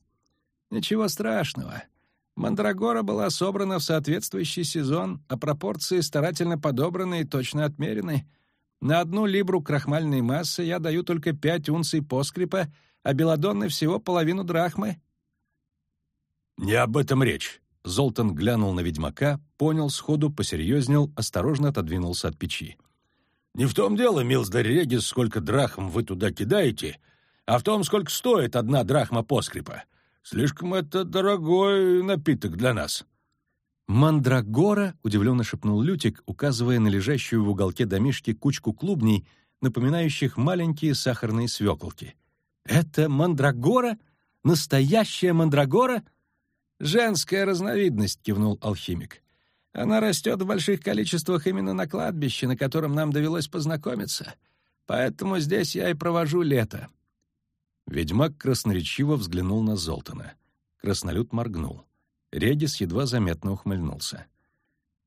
Speaker 3: «Ничего страшного. Мандрагора была собрана в соответствующий сезон, а пропорции старательно подобраны и точно отмерены. На одну либру крахмальной массы я даю только пять унций поскрипа, а белодонны всего половину драхмы.
Speaker 2: «Не об этом речь».
Speaker 1: Золтан глянул на ведьмака, понял сходу, посерьезнел, осторожно отодвинулся от печи.
Speaker 2: «Не в том дело, милздарь Регис, сколько драхм вы туда кидаете, а в том, сколько стоит одна драхма поскрипа. Слишком это дорогой напиток для нас».
Speaker 1: «Мандрагора?» — удивленно шепнул Лютик, указывая на лежащую в уголке домишки кучку клубней, напоминающих маленькие сахарные свеколки. «Это мандрагора? Настоящая мандрагора?»
Speaker 3: «Женская разновидность», — кивнул алхимик. «Она растет в больших количествах именно на кладбище, на котором нам довелось познакомиться. Поэтому здесь я и провожу лето».
Speaker 1: Ведьмак красноречиво взглянул на Золтана. Краснолюд моргнул. Редис едва заметно ухмыльнулся.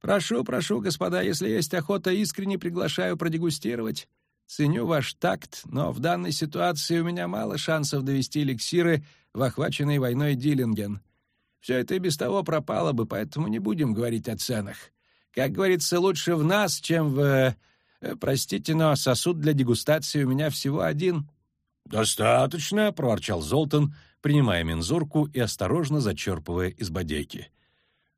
Speaker 3: «Прошу, прошу, господа, если есть охота, искренне приглашаю продегустировать. Ценю ваш такт, но в данной ситуации у меня мало шансов довести эликсиры в охваченный войной Диллинген. Все это и без того пропало бы, поэтому не будем говорить о ценах. Как говорится, лучше в нас, чем в... Э, простите, но сосуд для дегустации у меня всего один».
Speaker 2: «Достаточно», — проворчал Золтан,
Speaker 1: принимая мензурку и осторожно зачерпывая из бодейки.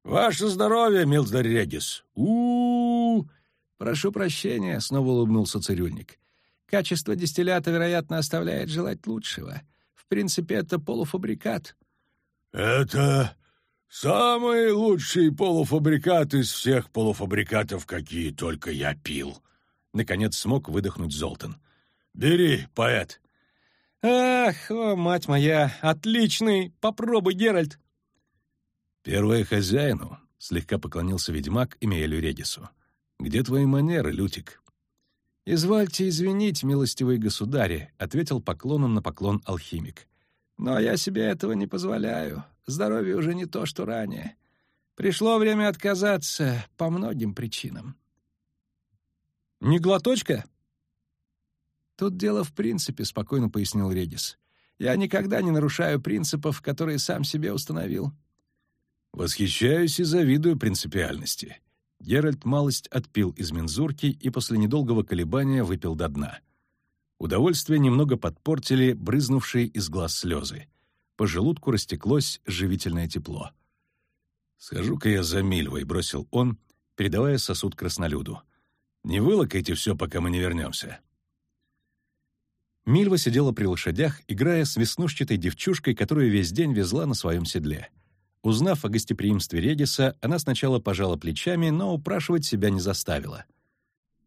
Speaker 2: «Ваше здоровье, Милздарь Регис! у, -у, -у
Speaker 3: «Прошу прощения», — снова улыбнулся цирюльник. «Качество дистиллята, вероятно, оставляет желать лучшего. В принципе, это полуфабрикат.
Speaker 2: «Это самый лучший полуфабрикат из всех полуфабрикатов, какие только я пил», — наконец смог выдохнуть Золтан. «Бери, поэт».
Speaker 4: «Ах, о, мать моя, отличный! Попробуй, Геральт!»
Speaker 1: «Первое хозяину», — слегка поклонился ведьмак Эмиэлю Редису. «Где твои манеры, Лютик?»
Speaker 3: «Извольте извинить, милостивый государи», — ответил поклоном на поклон алхимик. Но я себе этого не позволяю. Здоровье уже не то, что ранее. Пришло время отказаться по многим причинам.
Speaker 4: «Не глоточка?»
Speaker 3: «Тут дело в принципе», — спокойно пояснил Редис. «Я никогда не нарушаю принципов, которые сам себе установил».
Speaker 1: «Восхищаюсь и завидую принципиальности». Геральт малость отпил из мензурки и после недолгого колебания выпил до дна. Удовольствие немного подпортили брызнувшие из глаз слезы. По желудку растеклось живительное тепло. «Схожу-ка я за Мильвой», — бросил он, передавая сосуд краснолюду. «Не вылокайте все, пока мы не вернемся». Мильва сидела при лошадях, играя с веснушчатой девчушкой, которую весь день везла на своем седле. Узнав о гостеприимстве Редиса, она сначала пожала плечами, но упрашивать себя не заставила.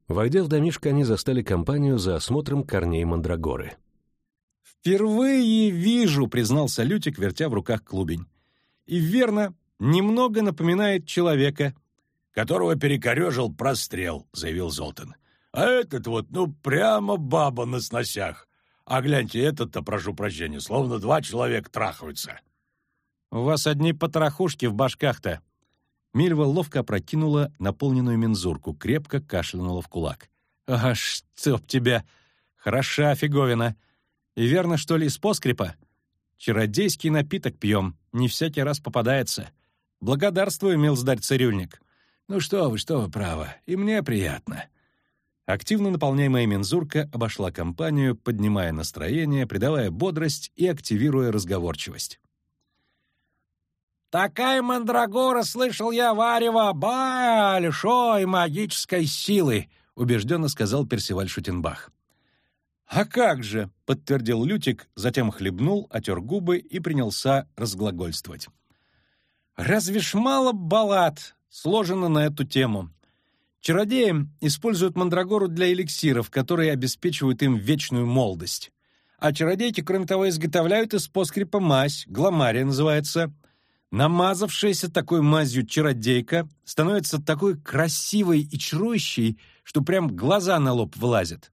Speaker 1: Войдя в домишко, они застали компанию за осмотром корней мандрагоры.
Speaker 3: «Впервые вижу», — признался Лютик, вертя в руках клубень. «И верно, немного напоминает человека».
Speaker 2: «Которого перекорежил прострел», — заявил Золтан. «А этот вот, ну, прямо баба на сносях. А гляньте, этот-то, прошу прощения, словно два человека трахаются».
Speaker 3: «У вас одни потрохушки в башках-то». Мильва ловко опрокинула наполненную мензурку, крепко кашлянула в кулак. «А, чтоб тебя! Хороша фиговина! И верно, что ли, из поскрипа? Чародейский напиток пьем, не всякий раз попадается. Благодарствую, милздарь цирюльник».
Speaker 2: «Ну что вы, что вы, право, и мне приятно».
Speaker 3: Активно наполняемая мензурка обошла компанию, поднимая настроение, придавая бодрость и активируя разговорчивость.
Speaker 4: Такая мандрагора, слышал я, варево большой магической силы, убежденно сказал Персиваль Шутенбах.
Speaker 3: «А как же!» — подтвердил Лютик, затем хлебнул, отер губы и принялся разглагольствовать. «Разве ж мало баллад сложено на эту тему? Чародеи используют мандрагору для эликсиров, которые обеспечивают им вечную молодость. А чародейки, кроме того, изготовляют из поскрипа мазь, гламария называется — Намазавшаяся такой мазью чародейка становится такой красивой и чарующей, что прям глаза на лоб вылазят.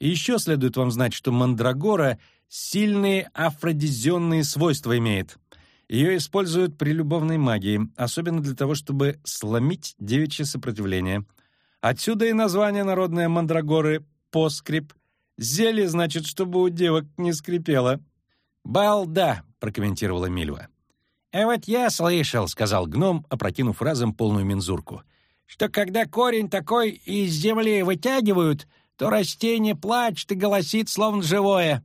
Speaker 3: И еще следует вам знать, что мандрагора сильные афродизионные свойства имеет. Ее используют при любовной магии, особенно для того, чтобы сломить девичье сопротивление. Отсюда и название народной мандрагоры — поскрип. Зелье, значит, чтобы у девок не скрипело. «Балда», — прокомментировала Мильва.
Speaker 4: «А вот я слышал», — сказал гном, опрокинув разом полную мензурку, «что когда корень такой из земли вытягивают, то растение плачет и голосит, словно живое».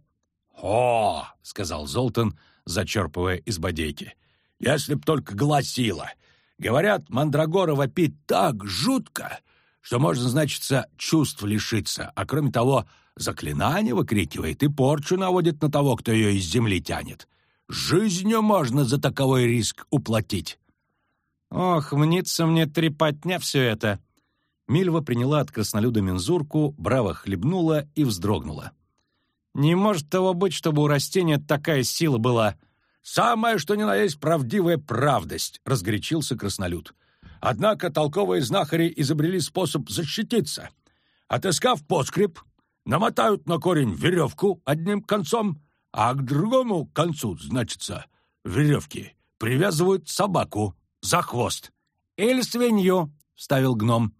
Speaker 2: «О!» — сказал Золтан, зачерпывая из бодейки. «Если б только голосило. Говорят, мандрагора вопит так жутко, что можно, значится, чувств лишиться, а кроме того, заклинание выкрикивает и порчу наводит на того, кто ее из земли тянет. Жизнью можно за таковой риск уплатить.
Speaker 3: Ох, мнится мне трепотня все это. Мильва приняла от краснолюда мензурку, браво хлебнула и вздрогнула. Не может того быть, чтобы у растения такая сила была.
Speaker 2: Самое, что ни на есть правдивая правдость, разгорячился краснолюд. Однако толковые знахари изобрели способ защититься. Отыскав поскреб, намотают на корень веревку одним концом, а к другому концу, значится, веревки привязывают собаку за хвост.
Speaker 3: «Или свинью», — вставил гном.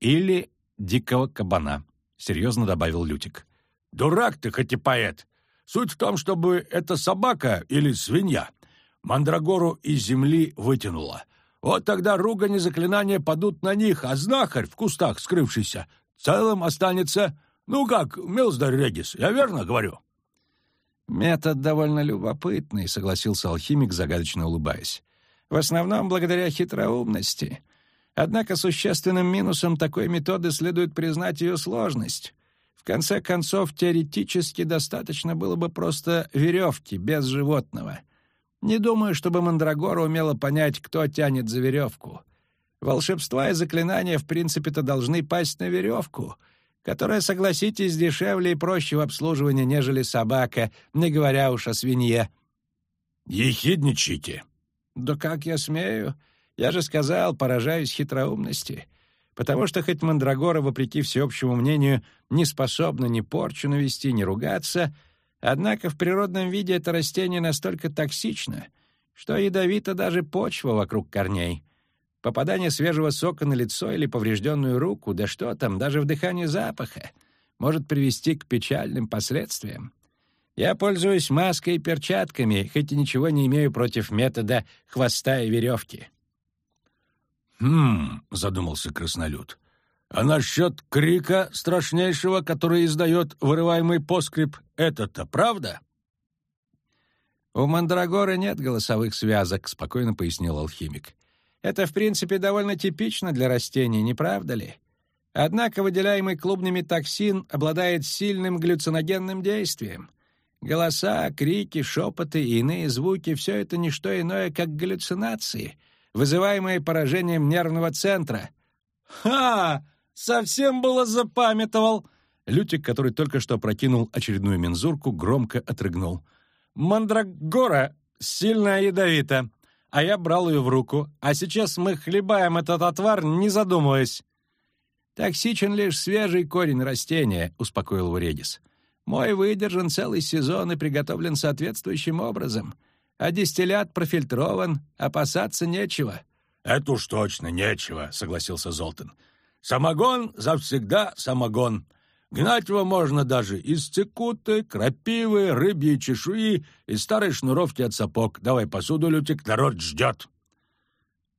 Speaker 3: «Или дикого кабана», — серьезно добавил Лютик.
Speaker 2: «Дурак ты, хоть и поэт. Суть в том, чтобы эта собака или свинья мандрагору из земли вытянула. Вот тогда ругань и заклинания падут на них, а знахарь в кустах скрывшийся целым останется. Ну как, Милздар Регис, я верно говорю?»
Speaker 3: «Метод довольно любопытный», — согласился алхимик, загадочно улыбаясь. «В основном благодаря хитроумности. Однако существенным минусом такой методы следует признать ее сложность. В конце концов, теоретически достаточно было бы просто веревки, без животного. Не думаю, чтобы Мандрагора умела понять, кто тянет за веревку. Волшебства и заклинания, в принципе-то, должны пасть на веревку — которая, согласитесь, дешевле и проще в обслуживании, нежели собака, не говоря уж о свинье».
Speaker 2: «Ехидничайте».
Speaker 3: «Да как я смею? Я же сказал, поражаюсь хитроумности. Потому что хоть Мандрагора, вопреки всеобщему мнению, не способна ни порчу навести, ни ругаться, однако в природном виде это растение настолько токсично, что ядовита даже почва вокруг корней». Попадание свежего сока на лицо или поврежденную руку, да что там, даже вдыхание запаха,
Speaker 4: может привести к печальным последствиям. Я пользуюсь маской и перчатками, хоть и ничего не имею против метода хвоста и веревки».
Speaker 2: «Хм», — задумался краснолюд. «А насчет крика страшнейшего, который издает вырываемый поскреб, это-то правда?»
Speaker 4: «У мандрагоры нет голосовых связок», — спокойно пояснил алхимик. «Это, в принципе, довольно типично для растений, не правда ли? Однако выделяемый клубнями токсин обладает сильным глюциногенным действием. Голоса, крики, шепоты и иные звуки — все это не что иное, как галлюцинации, вызываемые поражением нервного центра.
Speaker 3: «Ха! Совсем было запамятовал!» Лютик, который только что прокинул очередную мензурку, громко отрыгнул. «Мандрагора сильно ядовита, а я брал ее в руку, а сейчас мы хлебаем этот отвар, не задумываясь».
Speaker 4: «Токсичен лишь свежий корень растения», — успокоил его Редис. «Мой выдержан целый сезон и приготовлен соответствующим образом. А дистиллят профильтрован, опасаться нечего».
Speaker 2: «Это уж точно нечего», — согласился Золтан. «Самогон завсегда самогон. Гнать его можно даже из цикуты, крапивы, рыбьей чешуи и старой шнуровки от сапог. Давай посуду, Лютик, народ ждет».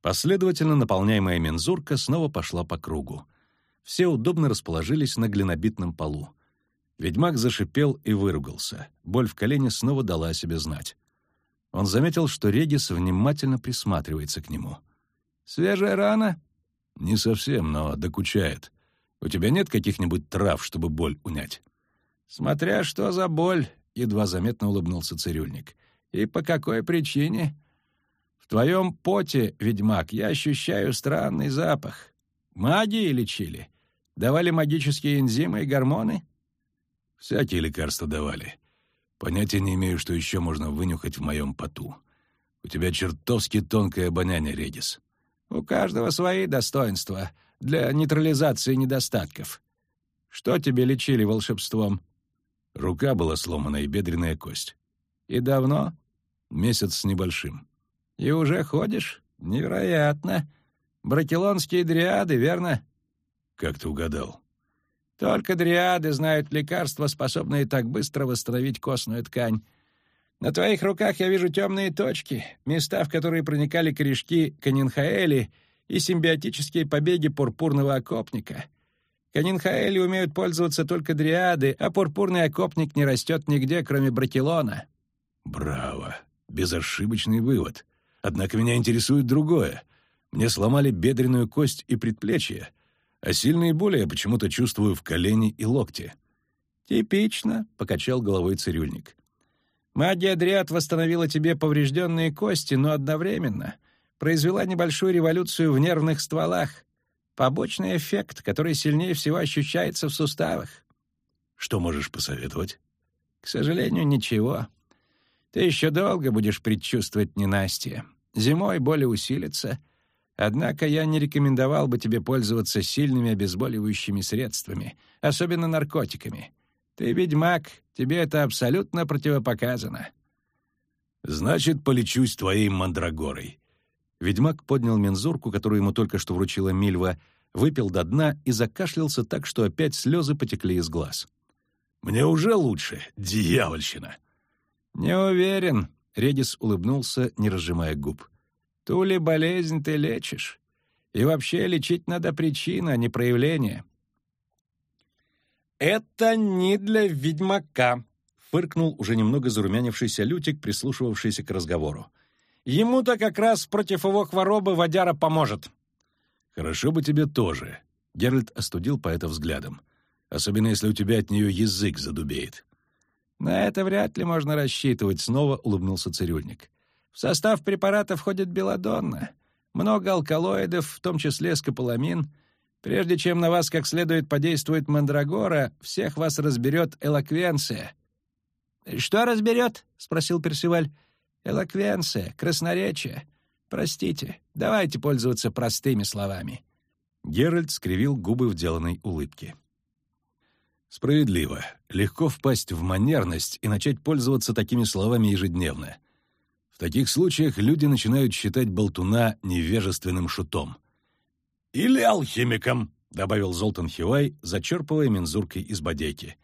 Speaker 1: Последовательно наполняемая мензурка снова пошла по кругу все удобно расположились на глинобитном полу. Ведьмак зашипел и выругался. Боль в колене снова дала о себе знать. Он заметил, что Регис внимательно присматривается к нему.
Speaker 4: «Свежая рана?»
Speaker 1: «Не совсем, но докучает. У тебя нет каких-нибудь трав, чтобы боль унять?»
Speaker 4: «Смотря что за боль», — едва заметно улыбнулся цирюльник. «И по какой причине?» «В твоем поте, ведьмак, я ощущаю странный запах. Магии лечили? Давали магические энзимы и гормоны?
Speaker 1: Всякие лекарства давали. Понятия не имею, что еще можно вынюхать в моем поту. У тебя чертовски тонкое обоняние, Редис.
Speaker 4: У каждого свои достоинства для нейтрализации недостатков. Что тебе лечили волшебством?
Speaker 1: Рука была сломана и бедренная кость.
Speaker 4: И давно?
Speaker 1: Месяц с небольшим.
Speaker 4: И уже ходишь? Невероятно. Бракелонские дриады, верно?
Speaker 1: Как ты угадал?
Speaker 4: Только дриады знают лекарства, способные так быстро восстановить костную ткань. На твоих руках я вижу темные точки, места, в которые проникали корешки канинхаэли и симбиотические побеги пурпурного окопника. Канинхаэли умеют пользоваться только дриады, а пурпурный окопник не растет нигде, кроме бракелона.
Speaker 1: Браво! Безошибочный вывод. Однако меня интересует другое. Мне сломали бедренную кость и предплечье, а сильные боли я почему-то чувствую в колене и локте.
Speaker 4: «Типично», — покачал головой цирюльник. «Магия Дриад восстановила тебе поврежденные кости, но одновременно произвела небольшую революцию в нервных стволах. Побочный эффект, который сильнее всего ощущается в суставах».
Speaker 1: «Что можешь посоветовать?»
Speaker 4: «К сожалению, ничего. Ты еще долго будешь предчувствовать ненастье. Зимой боли усилятся, Однако я не рекомендовал бы тебе пользоваться сильными обезболивающими средствами, особенно наркотиками. Ты ведьмак, тебе это абсолютно противопоказано».
Speaker 1: «Значит, полечусь твоей мандрагорой». Ведьмак поднял мензурку, которую ему только что вручила Мильва, выпил до дна и закашлялся так, что опять слезы потекли из глаз.
Speaker 2: «Мне уже лучше, дьявольщина!»
Speaker 4: «Не уверен», — Редис улыбнулся, не разжимая губ. Ту ли болезнь ты лечишь? И вообще лечить надо причина, а не проявление.
Speaker 3: «Это не для ведьмака», — фыркнул уже немного зарумянившийся Лютик, прислушивавшийся к разговору. «Ему-то как раз против его хворобы водяра поможет».
Speaker 1: «Хорошо бы тебе тоже», — Геральт остудил поэта взглядом. «Особенно, если у тебя от нее язык задубеет».
Speaker 4: «На это вряд ли можно рассчитывать», — снова улыбнулся цирюльник. В состав препарата входит белодонна, много алкалоидов, в том числе скополамин. Прежде чем на вас как следует подействует мандрагора, всех вас разберет элоквенция». «Что разберет?» — спросил Персиваль. «Элоквенция, красноречие. Простите, давайте пользоваться простыми словами».
Speaker 1: Геральт скривил губы в деланной улыбке. «Справедливо. Легко впасть в манерность и начать пользоваться такими словами ежедневно таких случаях люди начинают считать болтуна невежественным шутом.
Speaker 2: «Или алхимиком», —
Speaker 1: добавил Золтан Хивай, зачерпывая мензуркой из бодейки.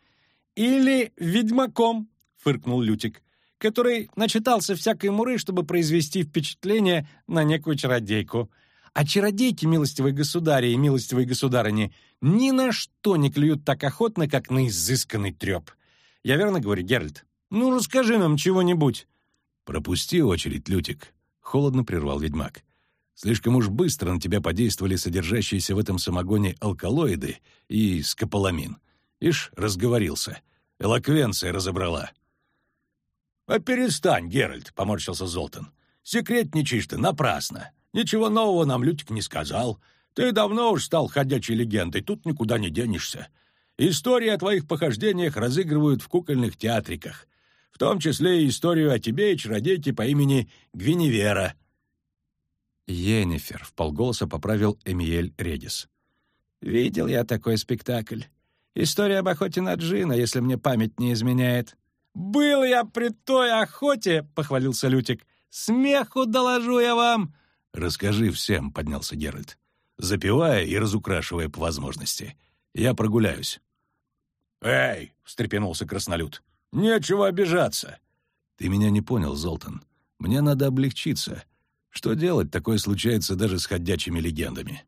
Speaker 4: «Или ведьмаком», — фыркнул Лютик, «который начитался всякой муры, чтобы произвести впечатление на некую чародейку. А чародейки, милостивые государи и милостивые государыни, ни на что не клюют так охотно, как на изысканный треп. Я верно говорю, Геральт? Ну, расскажи нам чего-нибудь».
Speaker 1: «Пропусти очередь, Лютик», — холодно прервал ведьмак. «Слишком уж быстро на тебя подействовали содержащиеся в этом самогоне алкалоиды и скополамин. Ишь, разговорился. Элоквенция разобрала».
Speaker 2: «А перестань, Геральт», — поморщился Золтан. «Секретничаешь ты напрасно. Ничего нового нам Лютик не сказал. Ты давно уж стал ходячей легендой, тут никуда не денешься. Истории о твоих похождениях разыгрывают в кукольных театриках, в том числе и историю о тебе и чародейке по имени Гвиневера».
Speaker 1: «Енифер», — вполголоса поправил Эмиель Редис.
Speaker 4: «Видел я такой спектакль. История об охоте на Джина, если мне память не изменяет». «Был я при той охоте», — похвалился Лютик. «Смеху доложу я вам».
Speaker 1: «Расскажи всем», — поднялся Геральт, запивая и разукрашивая по возможности. «Я прогуляюсь».
Speaker 2: «Эй!» — встрепенулся краснолюд. «Нечего обижаться!»
Speaker 1: «Ты меня не понял, Золтан. Мне надо облегчиться. Что делать, такое случается даже с ходячими легендами».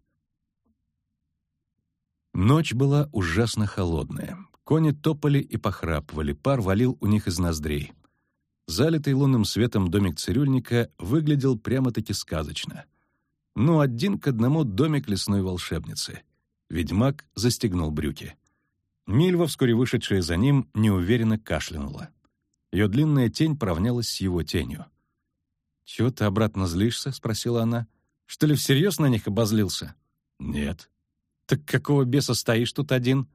Speaker 1: Ночь была ужасно холодная. Кони топали и похрапывали, пар валил у них из ноздрей. Залитый лунным светом домик цирюльника выглядел прямо-таки сказочно. Ну, один к одному домик лесной волшебницы. Ведьмак застегнул брюки. Мильва, вскоре вышедшая за ним, неуверенно кашлянула. Ее длинная тень поравнялась с его тенью. «Чего ты обратно злишься?» — спросила она. «Что ли всерьез на них обозлился?» «Нет». «Так какого беса стоишь тут один?»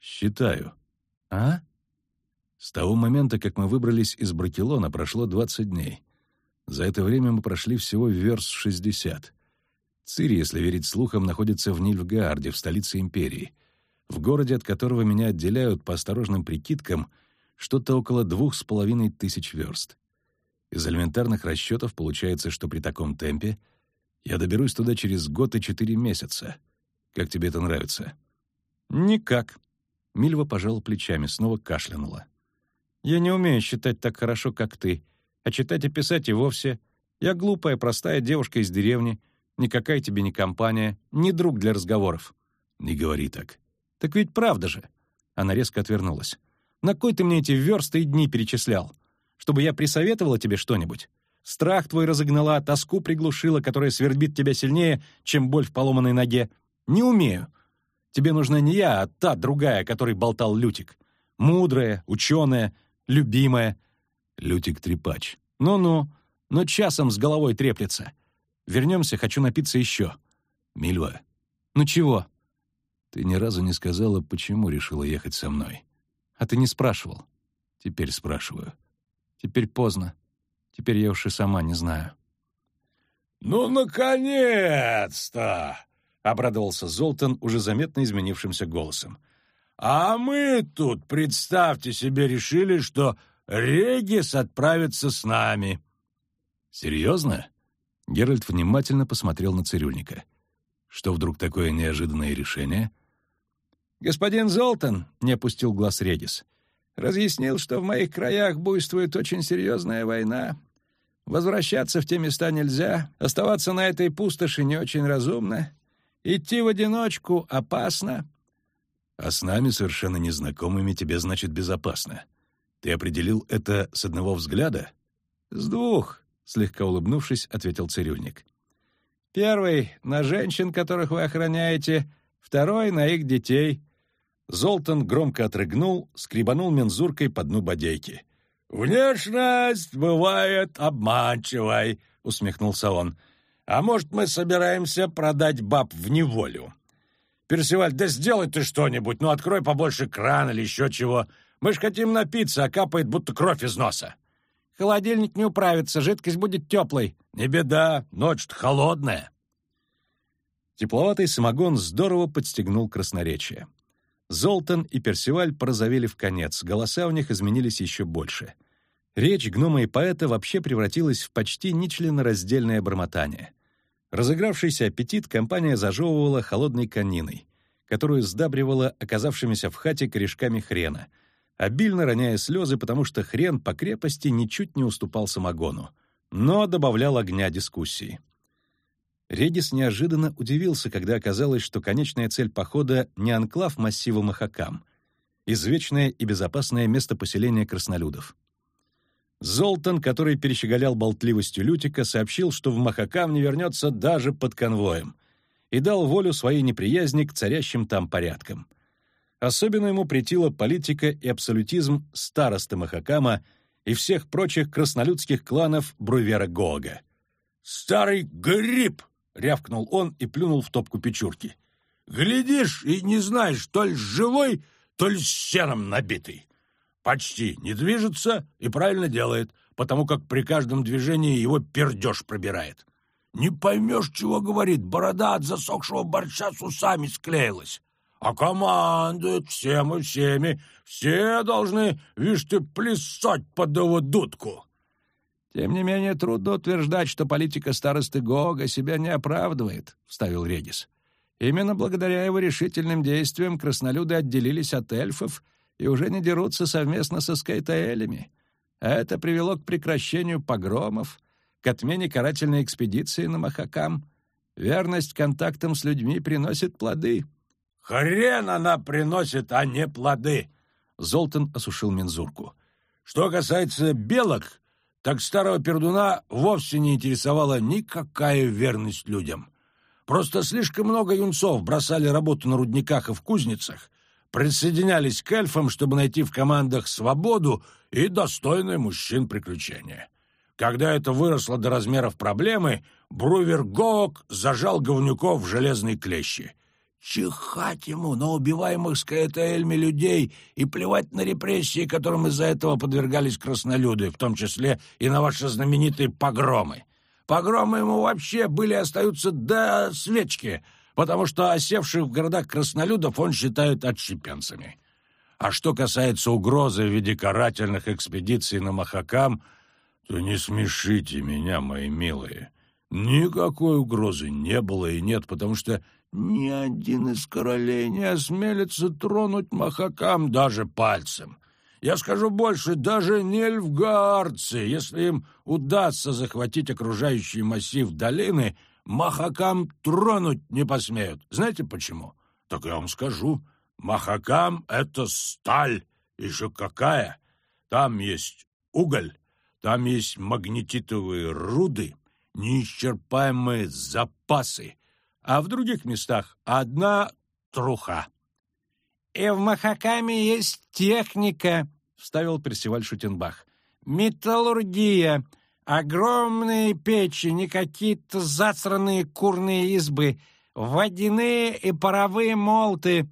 Speaker 1: «Считаю». «А?» С того момента, как мы выбрались из Бракелона, прошло 20 дней. За это время мы прошли всего верст 60. Цири, если верить слухам, находится в Нильфгаарде, в столице империи, в городе, от которого меня отделяют по осторожным прикидкам что-то около двух с половиной тысяч верст. Из элементарных расчетов получается, что при таком темпе я доберусь туда через год и четыре месяца. Как тебе это нравится? Никак. Мильва пожала плечами, снова кашлянула. Я не умею считать так хорошо, как ты. А читать и писать и вовсе. Я глупая, простая девушка из деревни. Никакая тебе не компания, не друг для разговоров. Не говори так. Так ведь правда же. Она резко отвернулась. На кой ты мне эти версты и дни перечислял? Чтобы я присоветовала тебе что-нибудь? Страх твой разогнала, тоску приглушила, которая свербит тебя сильнее, чем боль в поломанной ноге. Не умею. Тебе нужна не я, а та другая, которой болтал Лютик. Мудрая, ученая, любимая. Лютик-трепач. Ну-ну, но часом с головой треплется. Вернемся, хочу напиться еще. Мильва. Ну чего? Ты ни разу не сказала, почему решила ехать со мной. А ты не спрашивал. Теперь спрашиваю. Теперь поздно. Теперь я уж и сама не знаю.
Speaker 2: «Ну, наконец-то!» — обрадовался Золтан уже заметно изменившимся голосом. «А мы тут, представьте себе, решили, что Регис отправится с нами».
Speaker 1: «Серьезно?» Геральт внимательно посмотрел на цирюльника. «Что вдруг такое неожиданное решение?»
Speaker 4: «Господин Золтан», — не опустил глаз Регис, — «разъяснил, что в моих краях буйствует очень серьезная война. Возвращаться в те места нельзя, оставаться на этой пустоши не очень разумно, идти в одиночку опасно».
Speaker 1: «А с нами, совершенно незнакомыми, тебе, значит, безопасно. Ты определил это с одного взгляда?»
Speaker 4: «С двух», — слегка улыбнувшись, ответил цирюльник. «Первый — на женщин, которых вы охраняете, второй — на их детей».
Speaker 2: Золтан громко отрыгнул, скребанул мензуркой по дну бодейки. «Внешность бывает обманчивой», — усмехнулся он. «А может, мы собираемся продать баб в неволю?» «Персиваль, да сделай ты что-нибудь, ну открой побольше кран или еще чего. Мы ж хотим напиться, а капает, будто кровь из носа».
Speaker 4: «Холодильник не управится, жидкость будет теплой».
Speaker 2: «Не беда, ночь-то холодная».
Speaker 1: Тепловатый самогон здорово подстегнул красноречие. Золтан и Персиваль порозовели в конец, голоса у них изменились еще больше. Речь гнома и поэта вообще превратилась в почти нечленораздельное бормотание. Разыгравшийся аппетит компания зажевывала холодной кониной. которую сдабривала оказавшимися в хате корешками хрена, обильно роняя слезы, потому что хрен по крепости ничуть не уступал самогону, но добавлял огня дискуссии. Редис неожиданно удивился, когда оказалось, что конечная цель похода не анклав массива Махакам, извечное и безопасное место поселения краснолюдов. Золтан, который перещеголял болтливостью Лютика, сообщил, что в Махакам не вернется даже под конвоем, и дал волю своей неприязни к царящим там порядкам. Особенно ему претила политика и абсолютизм старосты Махакама и всех прочих краснолюдских кланов Брувера Гога.
Speaker 2: «Старый гриб!» — рявкнул он и плюнул в топку печурки. «Глядишь и не знаешь, то ли живой, то ли сеном набитый. Почти не движется и правильно делает, потому как при каждом движении его пердеж пробирает. Не поймешь, чего говорит, борода от засохшего борща с усами склеилась. А командует всем и всеми, все должны, видишь ты, плясать под его дудку».
Speaker 4: «Тем не менее, трудно утверждать, что политика старосты Гога себя не оправдывает», — вставил Редис. «Именно благодаря его решительным действиям краснолюды отделились от эльфов и уже не дерутся совместно со скайтаэлями. Это привело к прекращению погромов, к отмене карательной экспедиции на Махакам. Верность контактам с людьми приносит плоды».
Speaker 2: «Хрен она приносит, а не плоды!»
Speaker 1: Золтан осушил мензурку.
Speaker 2: «Что касается белок, так старого пердуна вовсе не интересовала никакая верность людям. Просто слишком много юнцов бросали работу на рудниках и в кузницах, присоединялись к эльфам, чтобы найти в командах свободу и достойные мужчин приключения. Когда это выросло до размеров проблемы, Брувер Гок зажал говнюков в железные клещи — Чихать ему на убиваемых Скаэтаэльми людей и плевать на репрессии, которым из-за этого подвергались краснолюды, в том числе и на ваши знаменитые погромы. Погромы ему вообще были и остаются до свечки, потому что осевших в городах краснолюдов он считает отщепенцами. А что касается угрозы в виде карательных экспедиций на Махакам, то не смешите меня, мои милые. Никакой угрозы не было и нет, потому что ни один из королей не осмелится тронуть Махакам даже пальцем. Я скажу больше, даже не льфгаарцы, если им удастся захватить окружающий массив долины, Махакам тронуть не посмеют. Знаете почему? Так я вам скажу. Махакам — это сталь, еще какая. Там есть уголь, там есть магнетитовые руды, неисчерпаемые запасы, а в других местах одна труха.
Speaker 4: «И в Махакаме есть техника», — вставил Персиваль Шутенбах. «Металлургия, огромные печи, не какие-то засранные курные избы, водяные и паровые молты».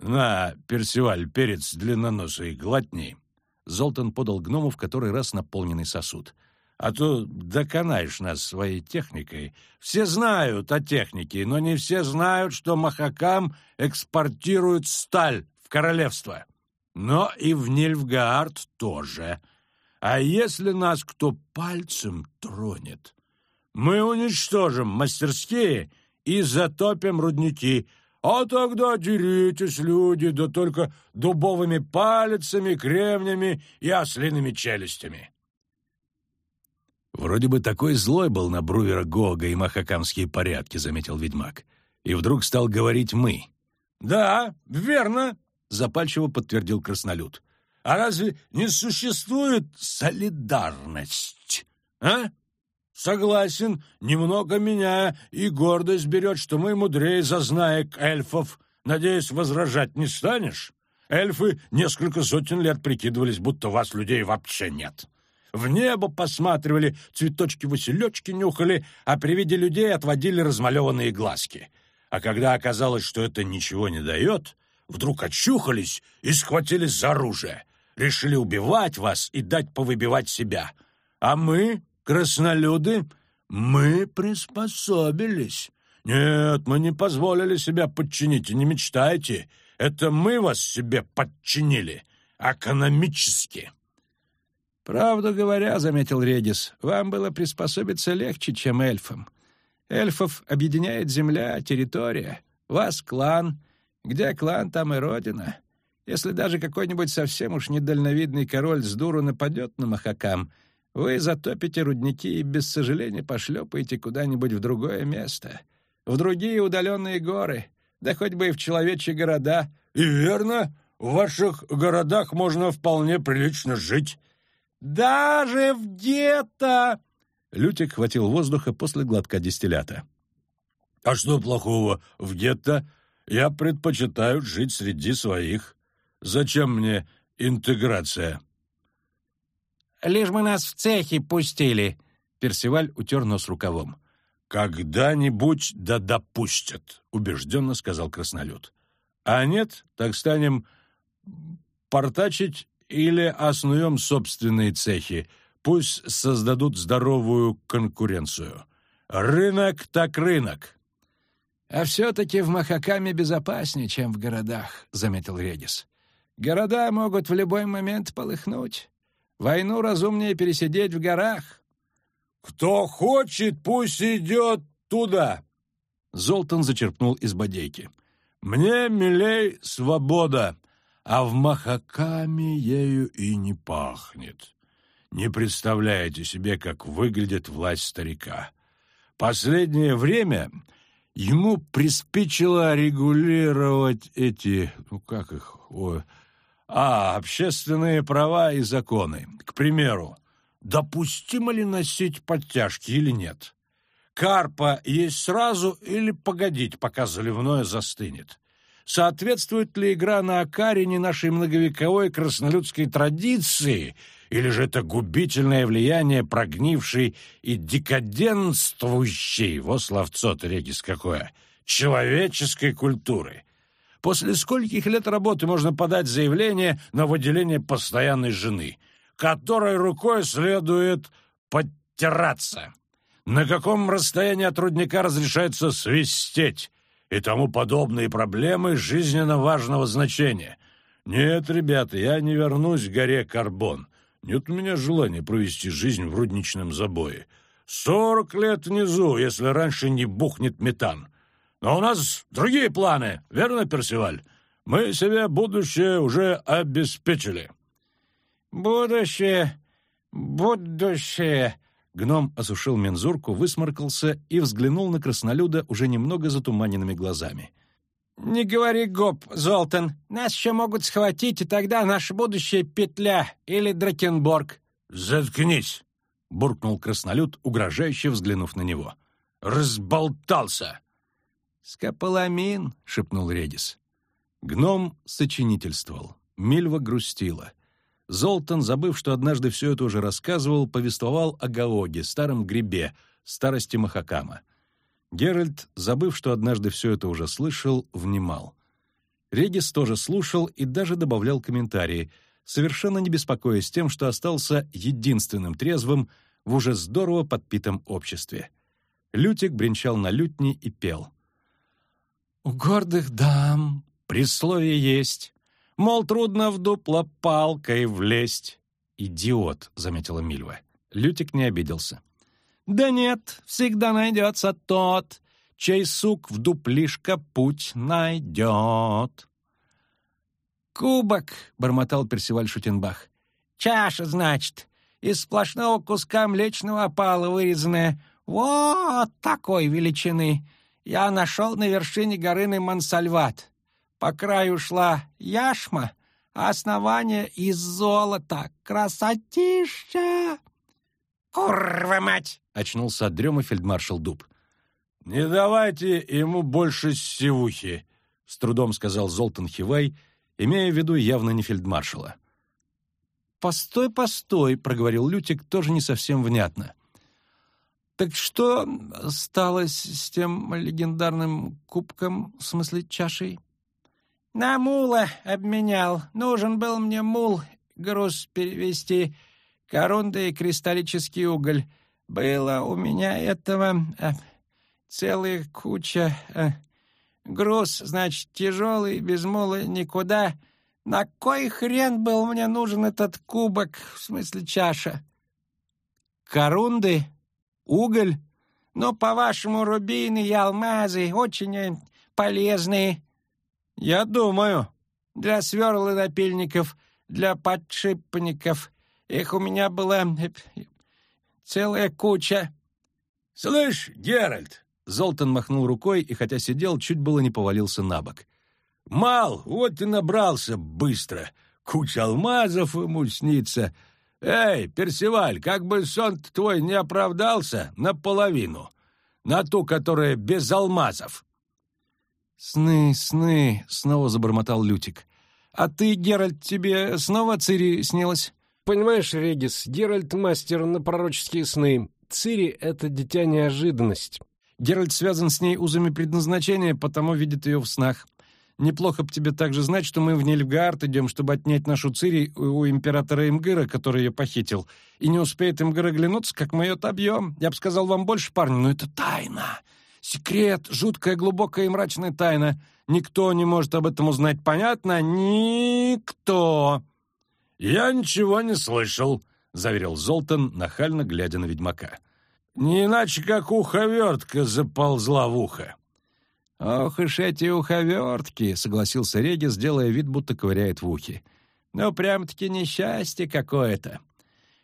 Speaker 2: «На, Персиваль, перец длинноносый, глотни».
Speaker 1: Золтан подал гному в который раз наполненный сосуд
Speaker 2: а то доконаешь нас своей техникой. Все знают о технике, но не все знают, что Махакам экспортирует сталь в королевство. Но и в Нильфгаард тоже. А если нас кто пальцем тронет, мы уничтожим мастерские и затопим рудники, а тогда деритесь, люди, да только дубовыми палицами, кремнями и ослиными челюстями.
Speaker 1: «Вроде бы такой злой был на Брувера Гога и махакамские порядки», — заметил ведьмак. И вдруг стал говорить «мы».
Speaker 2: «Да, верно», —
Speaker 1: запальчиво подтвердил краснолюд.
Speaker 2: «А разве не существует солидарность, а?» «Согласен, немного меня и гордость берет, что мы мудрее зазнаек эльфов. Надеюсь, возражать не станешь? Эльфы несколько сотен лет прикидывались, будто вас, людей, вообще нет в небо посматривали, цветочки-василечки нюхали, а при виде людей отводили размалеванные глазки. А когда оказалось, что это ничего не дает, вдруг очухались и схватились за оружие. Решили убивать вас и дать повыбивать себя. А мы, краснолюды, мы приспособились. Нет, мы не позволили себя подчинить, не мечтайте. Это мы вас себе подчинили, экономически.
Speaker 4: «Правду говоря, — заметил Редис, — вам было приспособиться легче, чем эльфам. Эльфов объединяет земля, территория, Вас клан. Где клан, там и родина. Если даже какой-нибудь совсем уж недальновидный король с дуру нападет на Махакам, вы затопите рудники и без сожаления пошлепаете куда-нибудь в другое место, в другие удаленные горы, да хоть бы и в человечьи города.
Speaker 2: И верно, в ваших городах можно вполне прилично жить.
Speaker 4: Даже в гетто!
Speaker 1: Лютик хватил воздуха после глотка дистиллята.
Speaker 2: А что плохого в гетто? Я предпочитаю жить среди своих. Зачем мне интеграция?
Speaker 4: Лишь бы нас в цехи пустили. Персиваль утер нос рукавом.
Speaker 2: «Когда-нибудь да допустят», — убежденно сказал краснолюд. «А нет, так станем портачить или основем собственные цехи. Пусть создадут здоровую конкуренцию. Рынок так рынок».
Speaker 4: «А все-таки в Махакаме безопаснее, чем в городах», — заметил Редис. Города могут в любой момент полыхнуть. Войну разумнее пересидеть в горах.
Speaker 2: Кто хочет, пусть идет туда.
Speaker 1: Золтан зачерпнул из бодейки.
Speaker 2: Мне милей свобода, а в Махакаме ею и не пахнет. Не представляете себе, как выглядит власть старика. Последнее время ему приспичило регулировать эти, ну как их, ой, а, общественные права и законы. К примеру, допустимо ли носить подтяжки или нет? Карпа есть сразу или погодить, пока заливное застынет? Соответствует ли игра на Акарине нашей многовековой краснолюдской традиции, или же это губительное влияние прогнившей и декаденствующей, во словцо-то регис какое, человеческой культуры? После скольких лет работы можно подать заявление на выделение постоянной жены, которой рукой следует подтираться? На каком расстоянии от рудника разрешается свистеть? И тому подобные проблемы жизненно важного значения. Нет, ребята, я не вернусь к горе Карбон. Нет у меня желания провести жизнь в рудничном забое. Сорок лет внизу, если раньше не бухнет метан. Но у нас другие планы, верно, Персиваль? Мы себе будущее уже обеспечили».
Speaker 4: «Будущее, будущее...»
Speaker 1: Гном осушил мензурку, высморкался и взглянул на краснолюда уже немного затуманенными глазами.
Speaker 4: «Не говори гоп, Золтан. Нас еще могут схватить, и тогда наше будущее петля или Дракенборг».
Speaker 2: «Заткнись!» — буркнул краснолюд, угрожающе взглянув на него. «Разболтался!»
Speaker 1: «Скополамин», — шепнул Редис. Гном сочинительствовал. Мильва грустила. Золтан, забыв, что однажды все это уже рассказывал, повествовал о Гаоге, старом грибе, старости Махакама. Геральт, забыв, что однажды все это уже слышал, внимал. Редис тоже слушал и даже добавлял комментарии, совершенно не беспокоясь тем, что остался единственным трезвым в уже здорово подпитом обществе. Лютик бренчал на лютни и пел.
Speaker 4: У гордых дам присловие есть, мол, трудно в дупло палкой влезть.
Speaker 1: «Идиот», — заметила Мильва. Лютик не обиделся.
Speaker 4: «Да нет, всегда найдется тот, чей сук в дуплишко путь найдет». «Кубок», — бормотал Персиваль Шутенбах. «Чаша, значит, из сплошного куска млечного опала вырезанная. Вот такой величины я нашел на вершине горы Мансальват. По краю шла яшма, а основание из золота. Красотища! «Курва мать!» — очнулся от дрема фельдмаршал Дуб.
Speaker 2: «Не давайте ему больше севухи», — с трудом сказал Золтан Хивай, имея в виду явно не фельдмаршала.
Speaker 1: «Постой, постой», — проговорил Лютик тоже не совсем внятно. Так что стало с тем легендарным кубком, в смысле чашей?
Speaker 4: На мула обменял. Нужен был мне мул, груз перевести, корунда и кристаллический уголь. Было у меня этого э, целая куча. Э, груз, значит, тяжелый, без мула никуда. На кой хрен был мне нужен этот кубок, в смысле чаша? Корунды Уголь? Ну, по-вашему, рубины и алмазы очень э, полезные. Я думаю, для сверл и напильников, для подшипников. Их у меня была э, целая куча.
Speaker 2: «Слышь, Геральт!»
Speaker 1: Золтан махнул рукой и, хотя сидел, чуть было не повалился на бок.
Speaker 2: «Мал, вот ты набрался быстро. Куча алмазов ему снится. Эй, Персиваль, как бы сон твой не оправдался наполовину. На ту, которая без алмазов».
Speaker 3: «Сны, сны!» — снова забормотал Лютик. «А ты, Геральт, тебе снова Цири снилась?»
Speaker 5: «Понимаешь, Регис, Геральт — мастер на пророческие сны. Цири — это дитя неожиданность».
Speaker 3: Геральт связан с ней узами предназначения, потому видит ее в снах. Неплохо бы тебе также знать, что мы в Нильфгаард идем, чтобы отнять нашу Цири у императора Имгыра, который ее похитил. И не успеет Имгыр оглянуться, как мы ее отобьем. Я бы сказал вам больше, парни, но это тайна. Секрет, жуткая, глубокая и мрачная тайна. Никто не может об этом узнать, понятно? Никто!»
Speaker 2: «Я ничего не слышал», —
Speaker 1: заверил Золтан, нахально глядя на ведьмака.
Speaker 2: «Не иначе, как уховертка заползла в ухо».
Speaker 3: «Ох уж эти уховертки!» — согласился Регис, делая вид, будто ковыряет в ухе. «Ну, прям-таки несчастье какое-то.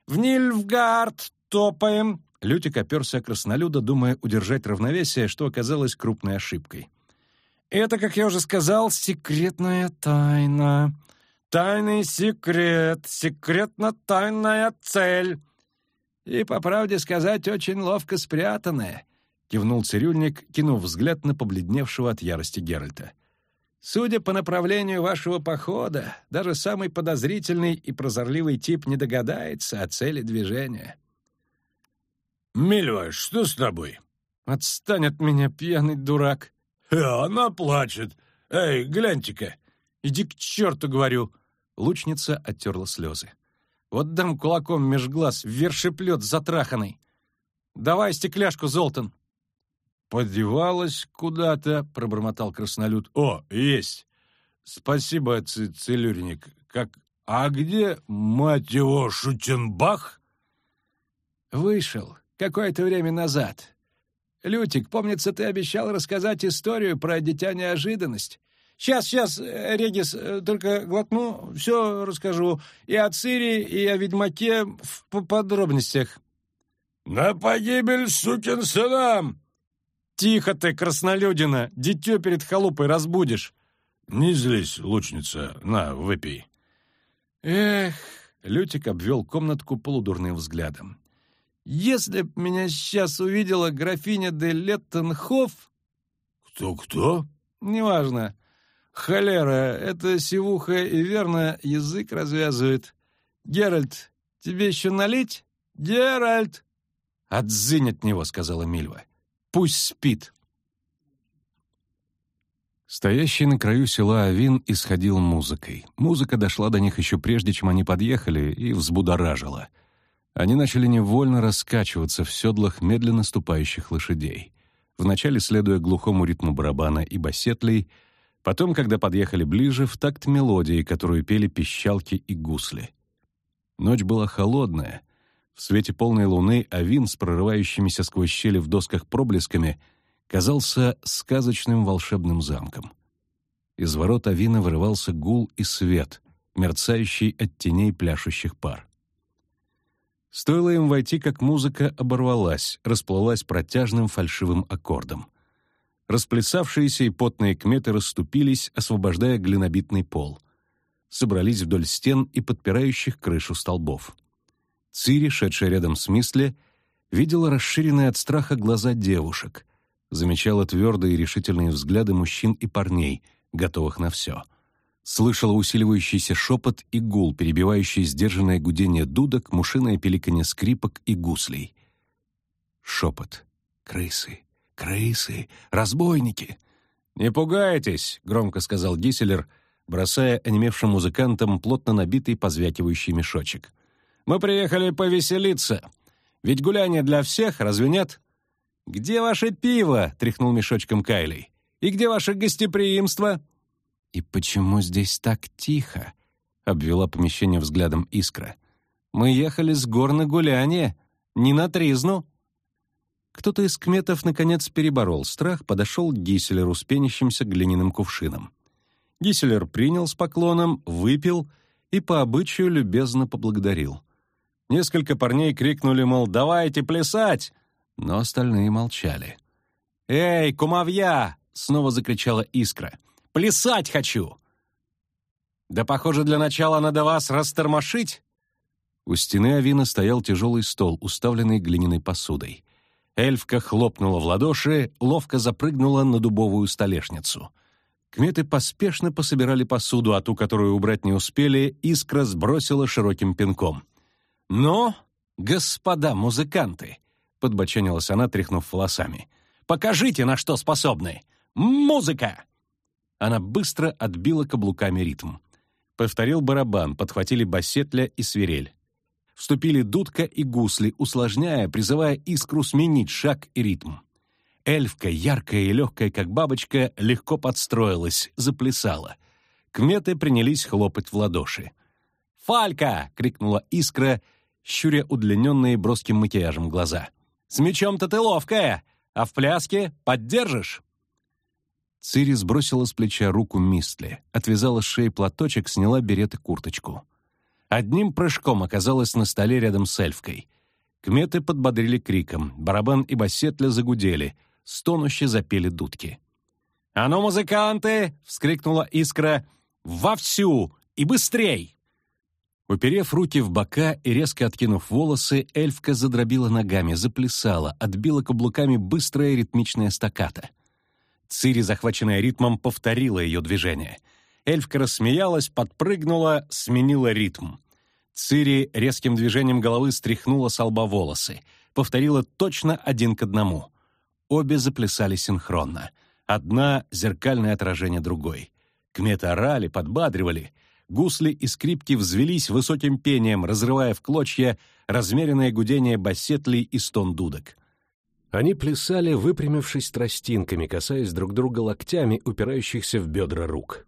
Speaker 3: В Нильфгард топаем!»
Speaker 1: Лютик оперся краснолюда, думая удержать равновесие, что оказалось крупной ошибкой.
Speaker 3: «Это, как я уже сказал, секретная тайна. Тайный секрет, секретно-тайная цель. И, по правде сказать, очень ловко спрятанная кивнул цирюльник, кинув взгляд на побледневшего от ярости Геральта. «Судя по направлению вашего похода, даже самый подозрительный и прозорливый тип не догадается о цели движения».
Speaker 2: «Мильва, что с тобой?»
Speaker 3: «Отстань от меня, пьяный дурак!»
Speaker 2: «Э, «Она плачет! Эй, гляньте-ка!»
Speaker 3: «Иди к черту, говорю!» Лучница оттерла слезы. «Вот дам кулаком меж глаз, вершеплет затраханный!» «Давай стекляшку, Золтан!»
Speaker 2: «Подевалась куда-то», — пробормотал краснолюд. «О, есть! Спасибо, целюрник. Как... А где, мать его, Шутенбах?»
Speaker 3: «Вышел. Какое-то время назад. Лютик, помнится, ты обещал рассказать историю про дитя неожиданность. Сейчас, сейчас, Регис, только глотну, все расскажу. И о Цири, и о ведьмаке в подробностях».
Speaker 2: «На погибель сукин сынам!»
Speaker 3: «Тихо ты, краснолюдина! Дитё перед халупой разбудишь!»
Speaker 2: «Не злись, лучница, на, выпей!»
Speaker 3: «Эх!» — Лютик обвел комнатку полудурным взглядом. «Если б меня сейчас увидела графиня де Леттенхоф...»
Speaker 2: «Кто-кто?»
Speaker 3: «Неважно. Холера, это сивуха и верно язык развязывает. Геральт, тебе еще налить? Геральт!» «Отзынь от него», — сказала Мильва. Пусть спит.
Speaker 1: Стоящий на краю села Авин исходил музыкой. Музыка дошла до них еще прежде, чем они подъехали, и взбудоражила. Они начали невольно раскачиваться в седлах медленно ступающих лошадей. Вначале следуя глухому ритму барабана и басетлей, потом, когда подъехали ближе, в такт мелодии, которую пели пищалки и гусли. Ночь была холодная, в свете полной луны Авин с прорывающимися сквозь щели в досках проблесками казался сказочным волшебным замком. Из ворот Авина вырывался гул и свет, мерцающий от теней пляшущих пар. Стоило им войти, как музыка оборвалась, расплылась протяжным фальшивым аккордом. Расплясавшиеся и потные кметы расступились, освобождая глинобитный пол. Собрались вдоль стен и подпирающих крышу столбов. Цири, шедшая рядом с Мисли, видела расширенные от страха глаза девушек, замечала твердые и решительные взгляды мужчин и парней, готовых на все. Слышала усиливающийся шепот и гул, перебивающий сдержанное гудение дудок, мушиное пеликанье скрипок и гуслей. Шепот. «Крысы! Крысы! Разбойники!» «Не пугайтесь!» — громко сказал Гиселер, бросая онемевшим музыкантам плотно набитый позвякивающий мешочек. Мы приехали повеселиться. Ведь гуляние для всех, разве нет? Где ваше пиво? тряхнул мешочком Кайли. И где ваше гостеприимство? И почему здесь так тихо? обвела помещение взглядом Искра. Мы ехали с гор на гуляние, не на тризну.
Speaker 3: Кто-то из кметов, наконец, переборол страх, подошел к Гиселеру с пенящимся глиняным кувшином. Гиселер принял с поклоном, выпил и по обычаю любезно поблагодарил. Несколько парней крикнули, мол, «давайте плясать!» но остальные молчали. «Эй, кумовья!» — снова закричала Искра. «Плясать хочу!» «Да, похоже, для начала надо вас растормошить!» У стены Авина стоял тяжелый стол, уставленный глиняной посудой. Эльфка хлопнула в ладоши, ловко запрыгнула на дубовую столешницу. Кметы поспешно пособирали посуду, а ту, которую убрать не успели, искра сбросила широким пинком. «Но, господа музыканты!» — подбоченилась она, тряхнув волосами. «Покажите, на что способны! Музыка!» Она быстро отбила каблуками ритм. Повторил барабан, подхватили басетля и свирель. Вступили дудка и гусли, усложняя, призывая искру сменить шаг и ритм. Эльфка, яркая и легкая, как бабочка, легко подстроилась, заплясала. Кметы принялись хлопать в ладоши. «Фалька!» — крикнула искра, щуря удлиненные броским макияжем глаза. «С мечом-то ты ловкая, а в пляске поддержишь?» Цири сбросила с плеча руку Мистли, отвязала с шеи платочек, сняла берет и курточку. Одним прыжком оказалась на столе рядом с эльфкой. Кметы подбодрили криком, барабан и басетля загудели, стонуще запели дудки. «А ну, музыканты!» — вскрикнула искра. «Вовсю! И быстрей!» Уперев руки в бока и резко откинув волосы, эльфка задробила ногами, заплясала, отбила каблуками быстрое ритмичное стаката. Цири, захваченная ритмом, повторила ее движение — Эльфка рассмеялась, подпрыгнула, сменила ритм. Цири резким движением головы стряхнула с лба волосы. Повторила точно один к одному. Обе заплясали синхронно. Одна — зеркальное отражение другой. Кметы орали, подбадривали. Гусли и скрипки взвелись высоким пением, разрывая в клочья размеренное гудение басетлей и стон дудок. Они плясали, выпрямившись тростинками, касаясь друг друга локтями, упирающихся в бедра рук.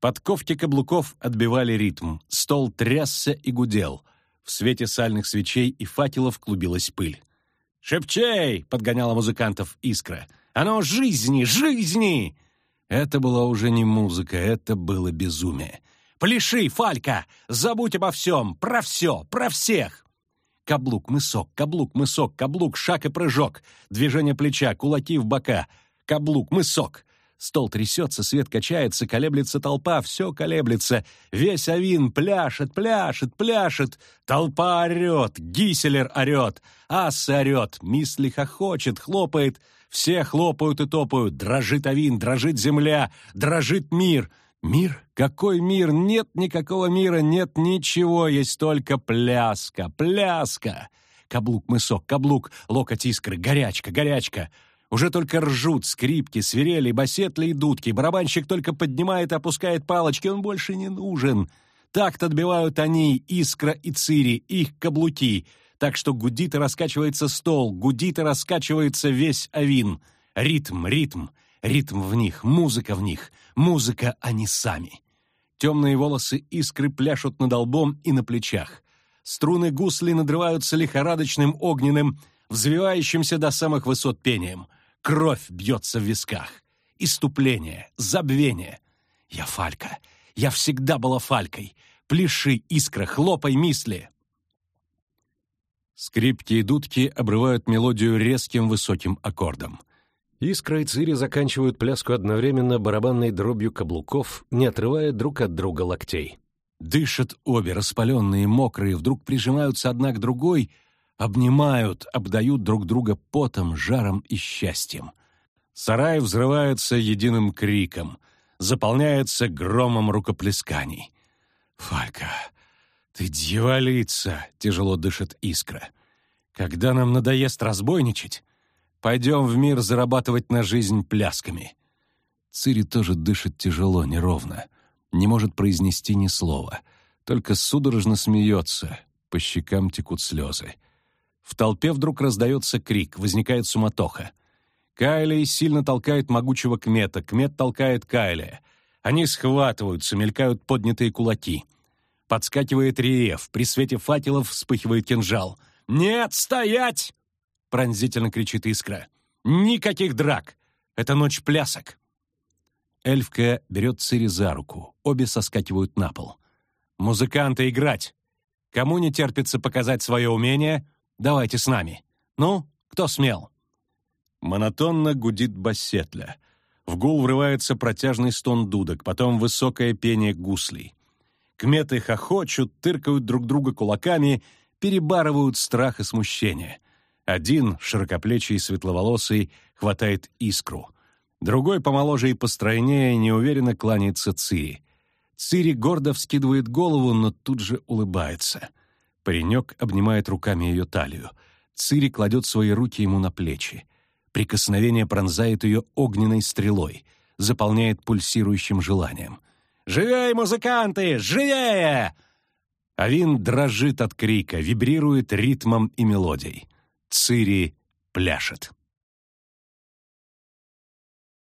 Speaker 3: Подковки каблуков отбивали ритм, стол трясся и гудел. В свете сальных свечей и факелов клубилась пыль. «Шепчей!» — подгоняла музыкантов искра. «Оно жизни, жизни!» Это была уже не музыка, это было безумие. «Пляши, Фалька! Забудь обо всем! Про все! Про всех!» Каблук, мысок, каблук, мысок, каблук, шаг и прыжок. Движение плеча, кулаки в бока. Каблук, мысок. Стол трясется, свет качается, колеблется толпа, все колеблется. Весь Авин пляшет, пляшет, пляшет. Толпа орет, Гиселер орет, Асса орет, Мисли хохочет, хлопает. Все хлопают и топают. Дрожит Авин, дрожит земля, дрожит мир. Мир? Какой мир? Нет никакого мира, нет ничего, есть только пляска, пляска. Каблук, мысок, каблук, локоть искры, горячка, горячка. Уже только ржут скрипки, свирели, басетли и дудки. Барабанщик только поднимает и опускает палочки, он больше не нужен. Так отбивают они, Искра и Цири, их каблуки. Так что гудит и раскачивается стол, гудит и раскачивается весь авин. Ритм, ритм, ритм в них, музыка в них, музыка они сами. Темные волосы искры пляшут над лбом и на плечах. Струны гусли надрываются лихорадочным огненным, взвивающимся до самых высот пением. Кровь бьется в висках. Иступление, забвение. Я Фалька. Я всегда была Фалькой. Пляши, искра, хлопай, мисли. Скрипки и дудки обрывают мелодию резким высоким аккордом. Искра и Цири заканчивают пляску одновременно барабанной дробью каблуков, не отрывая друг от друга локтей. Дышат обе, распаленные, мокрые, вдруг прижимаются одна к другой — обнимают, обдают друг друга потом, жаром и счастьем. Сарай взрывается единым криком, заполняется громом рукоплесканий. «Фалька, ты дьяволица!» — тяжело дышит искра. «Когда нам надоест разбойничать, пойдем в мир зарабатывать на жизнь плясками». Цири тоже дышит тяжело, неровно, не может произнести ни слова, только судорожно смеется, по щекам текут слезы. В толпе вдруг раздается крик, возникает суматоха. Кайли сильно толкает могучего Кмета, Кмет толкает Кайли. Они схватываются, мелькают поднятые кулаки. Подскакивает Риев, при свете факелов вспыхивает кинжал. «Нет, стоять!» — пронзительно кричит Искра. «Никаких драк! Это ночь плясок!» Эльфка берет Цири за руку. Обе соскакивают на пол. «Музыканты, играть! Кому не терпится показать свое умение, давайте с нами. Ну, кто смел?» Монотонно гудит бассетля. В гул врывается протяжный стон дудок, потом высокое пение гуслей. Кметы хохочут, тыркают друг друга кулаками, перебарывают страх и смущение. Один, широкоплечий светловолосый, хватает искру. Другой, помоложе и постройнее, неуверенно кланяется Цири. Цири гордо вскидывает голову, но тут же улыбается. Паренек обнимает руками ее талию. Цири кладет свои руки ему на плечи. Прикосновение пронзает ее огненной стрелой, заполняет пульсирующим желанием. «Живее, музыканты! Живее!» Авин дрожит от крика, вибрирует ритмом и мелодией. Цири пляшет.